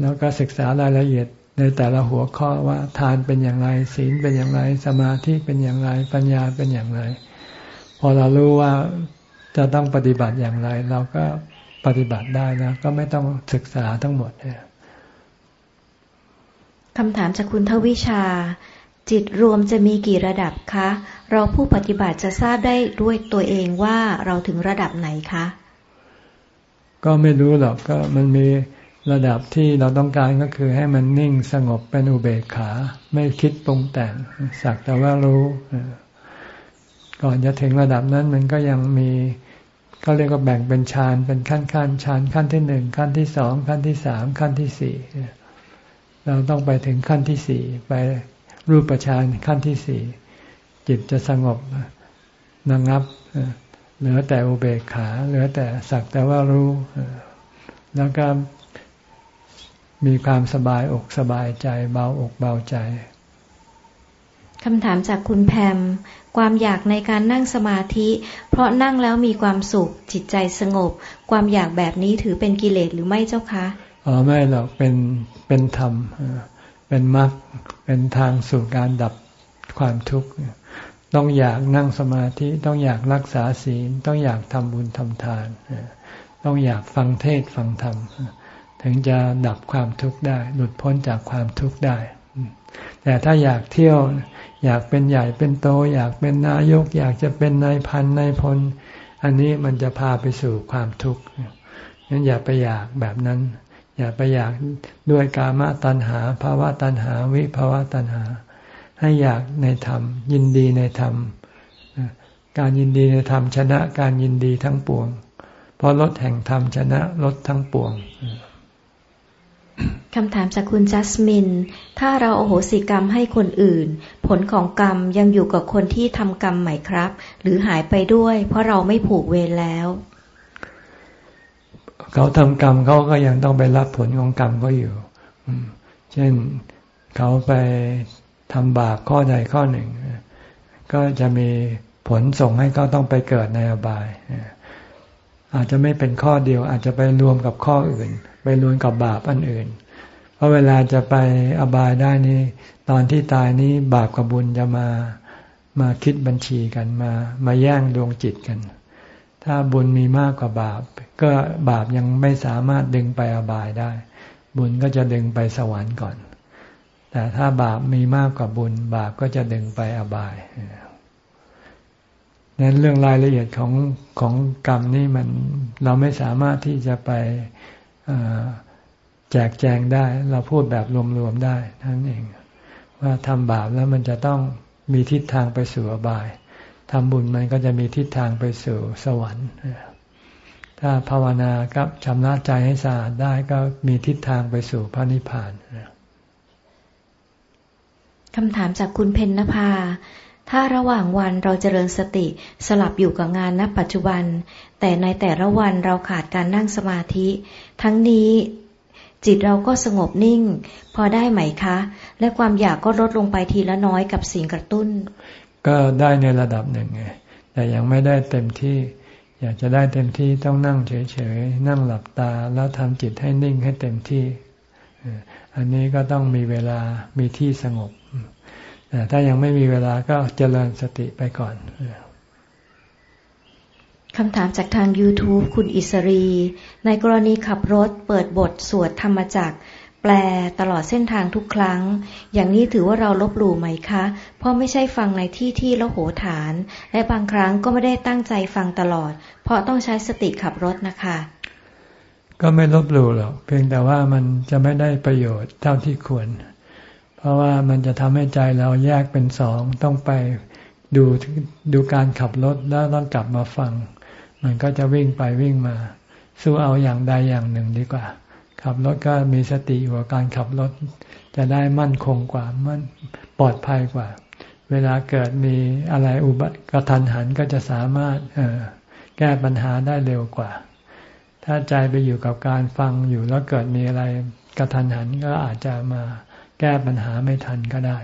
แล้วก็ศึกษารายละเอียดในแต่ละหัวข้อว่าทานเป็นอย่างไร ศีลเป็นอย่างไร สมาธิเป็นอย่างไร ปัญญาเป็นอย่างไร พอเรารู้ว่าจะต้องปฏิบัติอย่างไร เราก็ปฏิบัติได้นะ ก็ไม่ต้องศึกษาทั้งหมดเนี่ยคำถามจากคุณทวิชา จิตรวมจะมีกี่ระดับคะ เราผู้ปฏิบัติจะทราบได้ด้วยตัวเองว่าเราถึงระดับไหนคะ ก็ไม่รู้หรอกก็มันมีระดับที่เราต้องการก็คือให้มันนิ่งสงบเป็นอุเบกขา ไม่คิดปรุงแต่งสักแต่ว่ารู้ ก่อนจะถึงระดับนั้นมันก็ยังมีก็เรียกว่าแบ่งเป็นฌานเป็นขั้นขั้นฌานขั้นที่หนึ่งขั้นที่สองขั้นที่สามขั้นที่สี่เราต้องไปถึงขั้นที่สี่ไป รูปฌานขั้นที่สี่จิตจะสงบนังับเหลือแต่อุเบกขา เหลือแต่สักแต่ว่ารู้ แล้วก็มีความสบายอกสบายใจ เบาอกเบาใจคำถามจากคุณแพม ความอยากในการนั่งสมาธิ เพราะนั่งแล้วมีความสุข จิตใจสงบ ความอยากแบบนี้ถือเป็นกิเลสหรือไม่เจ้าคะ อ๋อ ไม่หรอก เป็น เป็นธรรม เป็นมรรคเป็นทางสู่การดับความทุกข์ต้องอยากนั่งสมาธิต้องอยากรักษาศีล ต้องอยากทำบุญทำทาน ต้องอยากฟังเทศฟังธรรม ถึงจะดับความทุกข์ได้ หลุดพ้นจากความทุกข์ได้ แต่ถ้าอยากเที่ยว อยากเป็นใหญ่เป็นโต อยากเป็นนายก อยากจะเป็นนายพันนายพล อันนี้มันจะพาไปสู่ความทุกข์งั้นอย่าไปอยากแบบนั้น อย่าไปอยากด้วยกามตัณหาภาวะตัณหาวิภาวะตัณหา ให้อยากในธรรม ยินดีในธรรม การยินดีในธรรมชนะการยินดีทั้งปวง เพราะลดแห่งธรรมชนะลดทั้งปวงคำถามจากคุณจัสมิน ถ้าเราโอโหสิกรรมให้คนอื่น ผลของกรรมยังอยู่กับคนที่ทำกรรมไหมครับ หรือหายไปด้วย เพราะเราไม่ผูกเวรแล้ว เขาทำกรรมเขาก็ยังต้องไปรับผลของกรรมก็อยู่เช่นเขาไปทำบาปข้อใดข้อหนึ่ง ก็จะมีผลส่งให้เขาต้องไปเกิดในอบาย อาจจะไม่เป็นข้อเดียว อาจจะไปรวมกับข้ออื่น ไปรวมกับบาปอันอื่น เพราะเวลาจะไปอบายได้นี่ตอนที่ตายนี้บาปกับบุญจะมามาคิดบัญชีกันมา มาแย่งดวงจิตกัน ถ้าบุญมีมากกว่าบาป ก็บาปยังไม่สามารถดึงไปอบายได้ บุญก็จะดึงไปสวรรค์ก่อน แต่ถ้าบาปมีมากกว่าบุญ บาปก็จะดึงไปอบายนั้นเรื่องรายละเอียดของของกรรมนี่มันเราไม่สามารถที่จะไปแจกแจงได้ เราพูดแบบรวมๆได้ทั้นเอง ว่าทำบาปแล้วมันจะต้องมีทิศทางไปสู่อบาย ทำบุญมันก็จะมีทิศทางไปสู่สวรรค์ ถ้าภาวนากับชำระใจให้สะอาดได้ก็มีทิศทางไปสู่พระนิพพานคำถามจากคุณเพนนภา ถ้าระหว่างวันเราเจริญสติสลับอยู่กับงานณปัจจุบัน แต่ในแต่ละวันเราขาดการนั่งสมาธิ ทั้งนี้จิตเราก็สงบนิ่ง พอได้ไหมคะ และความอยากก็ลดลงไปทีละน้อยกับสิ่งกระตุ้น ก็ได้ในระดับหนึ่งไงแต่ยังไม่ได้เต็มที่ อยากจะได้เต็มที่ต้องนั่งเฉยๆ นั่งหลับตาแล้วทำจิตให้นิ่งให้เต็มที่อันนี้ก็ต้องมีเวลามีที่สงบแต่ถ้ายังไม่มีเวลาก็เจริญสติไปก่อนคำถามจากทาง YouTube คุณอิสรี ในกรณีขับรถเปิดบทสวดธรรมจัก แปลตลอดเส้นทางทุกครั้ง อย่างนี้ถือว่าเราลบหลู่ไหมคะ เพราะไม่ใช่ฟังในที่ที่แล้วโหฐาน และบางครั้งก็ไม่ได้ตั้งใจฟังตลอด เพราะต้องใช้สติขับรถนะคะ ก็ไม่ลบหลู่หรอกเพียงแต่ว่ามันจะไม่ได้ประโยชน์เท่าที่ควร เพราะว่ามันจะทำให้ใจเราแยกเป็นสองต้องไปดูดูการขับรถแล้วต้องกลับมาฟัง มันก็จะวิ่งไปวิ่งมา สู้เอาอย่างใดอย่างหนึ่งดีกว่า ขับรถก็มีสติอยู่กับการขับรถ จะได้มั่นคงกว่ามั่นปลอดภัยกว่า เวลาเกิดมีอะไรอุบัติกระทันหันก็จะสามารถแก้ปัญหาได้เร็วกว่า ถ้าใจไปอยู่กับการฟังอยู่แล้วเกิดมีอะไรกระทันหันก็อาจจะมาแก้ปัญหาไม่ทันก็ได้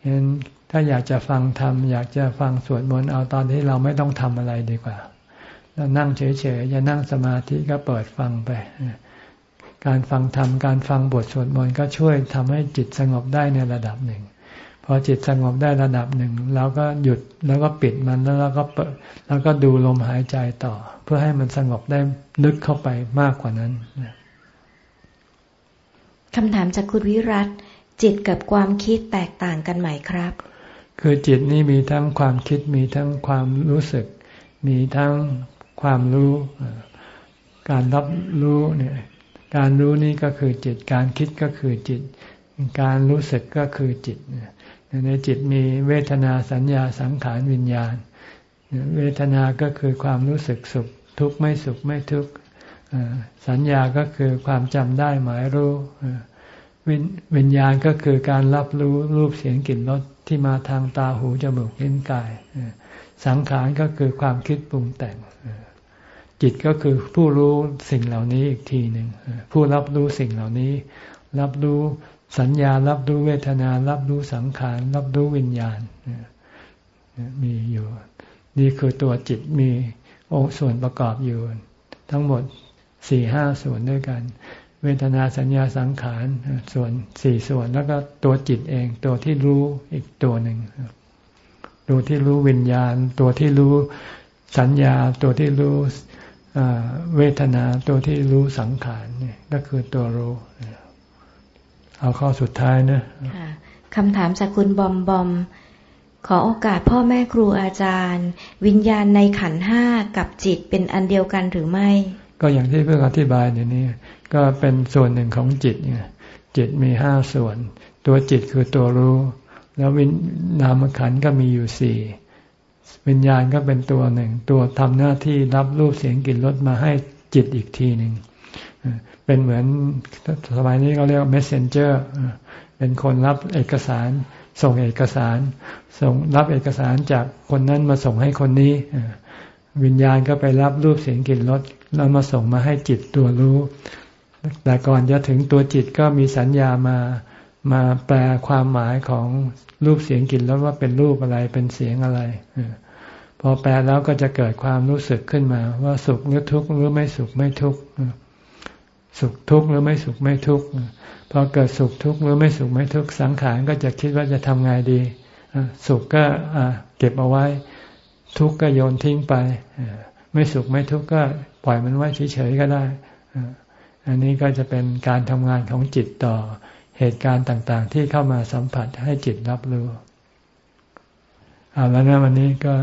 ฉะนั้นถ้าอยากจะฟังธรรมอยากจะฟังสวดมนต์เอาตอนที่เราไม่ต้องทำอะไรดีกว่าเรานั่งเฉยๆจะนั่งสมาธิก็เปิดฟังไป การฟังธรรมการฟังบทสวดมนต์ก็ช่วยทำให้จิตสงบได้ในระดับหนึ่งพอจิตสงบได้ระดับหนึ่งเราก็หยุดแล้วก็ปิดมันแล้วเราก็เปิดแล้วก็ดูลมหายใจต่อ เพื่อให้มันสงบได้ลึกเข้าไปมากกว่านั้นคำถามจากคุณวิรัตจิตกับความคิดแตกต่างกันไหมครับ คือจิตนี่มีทั้งความคิดมีทั้งความรู้สึก มีทั้งความรู้ การรับรู้เนี่ย การรู้นี่ก็คือจิต การคิดก็คือจิต การรู้สึกก็คือจิต ในจิตมีเวทนาสัญญาสังขารวิญญาณ เวทนา ก็คือความรู้สึกสุข ทุกข์ไม่สุขไม่ทุกข์สัญญาก็คือความจำได้หมายรู้วิญญาณก็คือการรับรู้รูปเสียงกลิ่นรสที่มาทางตาหูจมูกลิ้นกาย สังขารก็คือความคิดปรุงแต่ง จิตก็คือผู้รู้สิ่งเหล่านี้อีกทีหนึ่งผู้รับรู้สิ่งเหล่านี้ รับรู้สัญญา รับรู้เวทนา รับรู้สังขาร รับรู้วิญญาณ มีอยู่ นี่คือตัวจิตมีองค์ส่วนประกอบอยู่ ทั้งหมดสี่ห้าส่วนด้วยกัน เวทนาสัญญาสังขารส่วนสี่ส่วนแล้วก็ตัวจิตเอง ตัวที่รู้อีกตัวหนึ่งตัวที่รู้วิญญาณ ตัวที่รู้สัญญา ตัวที่รู้ เวทนาตัวที่รู้สังขารนี่ก็คือตัวรู้ เอาข้อสุดท้ายนะคำถามจากคุณบอมบอม ขอโอกาสพ่อแม่ครูอาจารย์ วิญญาณในขันห้ากับจิตเป็นอันเดียวกันหรือไม่ ก็อย่างที่เพิ่งอธิบายเดี๋ยวนี้ ก็เป็นส่วนหนึ่งของจิตจิตมีห้าส่วน ตัวจิตคือตัวรู้ แล้ววิญนามขันก็มีอยู่สี่ วิญญาณก็เป็นตัวหนึ่ง ตัวทำหน้าที่รับรูปเสียงกลิ่นรสมาให้จิตอีกทีหนึ่งเป็นเหมือนสมัยนี้เขาเรียกว่า messenger เป็นคนรับเอกสาร ส่งเอกสาร ส่งรับเอกสารจากคนนั้นมาส่งให้คนนี้ วิญญาณก็ไปรับรูปเสียงกลิ่นรสแล้วมาส่งมาให้จิตตัวรู้ แต่ก่อนจะถึงตัวจิตก็มีสัญญามา มาแปลความหมายของรูปเสียงกลิ่นรสว่าเป็นรูปอะไรเป็นเสียงอะไรพอแปลแล้วก็จะเกิดความรู้สึกขึ้นมา ว่าสุขหรือทุกข์หรือไม่สุขไม่ทุกข์สุขทุกข์หรือไม่สุขไม่ทุกข์พอเกิดสุขทุกข์หรือไม่สุขไม่ทุกข์สังขารก็จะคิดว่าจะทำไงดีสุขก็เก็บเอาไว้ ทุกข์ก็โยนทิ้งไปไม่สุขไม่ทุกข์ก็ปล่อยมันไว้เฉยๆก็ได้อันนี้ก็จะเป็นการทำงานของจิตต่อ เหตุการณ์ต่าง ๆ ที่เข้ามาสัมผัสให้จิตรับรู้เอาแล้วนะวันนี้ก็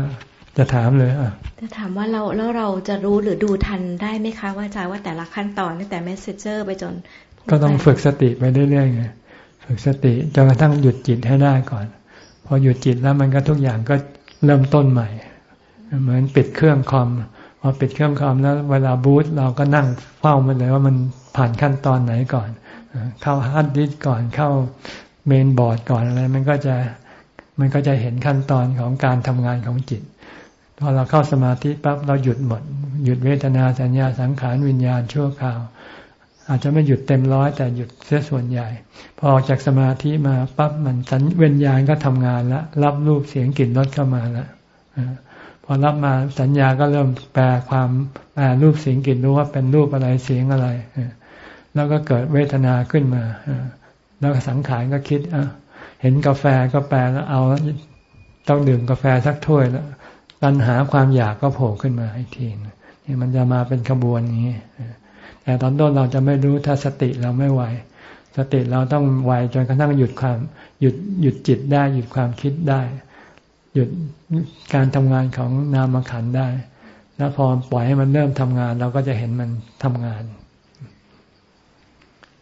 จะถามเลยอะจะถามว่าเราแล้วเราจะรู้หรือดูทันได้ไหมคะ ว่าจาว่าแต่ละขั้นตอนตั้งแต่ messenger ไปจน ก็ต้องฝึกสติไปเรื่อยๆไงฝึกสติจนกระทั่งหยุดจิตให้ได้ก่อน พอหยุดจิตแล้วมันก็ทุกอย่างก็เริ่มต้นใหม่ เหมือนปิดเครื่องคอมพอปิดเครื่องคอมแล้วเวลาบูตเราก็นั่งเฝ้ามันเลยว่ามันผ่านขั้นตอนไหนก่อน เข้าฮาร์ดดิสก์ก่อนเข้าเมนบอร์ดก่อนอะไรมันก็จะมันก็จะเห็นขั้นตอนของการทำงานของจิตพอเราเข้าสมาธิปั๊บเราหยุดหมด หยุดเวทนาสัญญาสังขารวิญญาณชั่วคราว อาจจะไม่หยุดเต็มร้อยแต่หยุดเสียส่วนใหญ่ พอออกจากสมาธิมาปั๊บมันสัญวิญญาณก็ทำงานแล้วรับรูปเสียงกลิ่นรสเข้ามาแล้วพอรับมาสัญญาก็เริ่มแปลความแปลรูปเสียงกลิ่นรู้ว่าเป็นรูปอะไรเสียงอะไร แล้วก็เกิดเวทนาขึ้นมา แล้วสังขารก็คิดเห็นกาแฟก็แปลแล้วเอาต้องดื่มกาแฟสักถ้วยแล้วตัณหาความอยากก็โผล่ขึ้นมาอีกทีนี่มันจะมาเป็นขบวนนี้ แต่ตอนต้นเราจะไม่รู้ถ้าสติเราไม่ไหว สติเราต้องไวจนกระทั่งหยุดความหยุดหยุดจิตได้ หยุดความคิดได้ หยุดการทำงานของนามขันได้ แล้วพอปล่อยให้มันเริ่มทำงาน เราก็จะเห็นมันทำงาน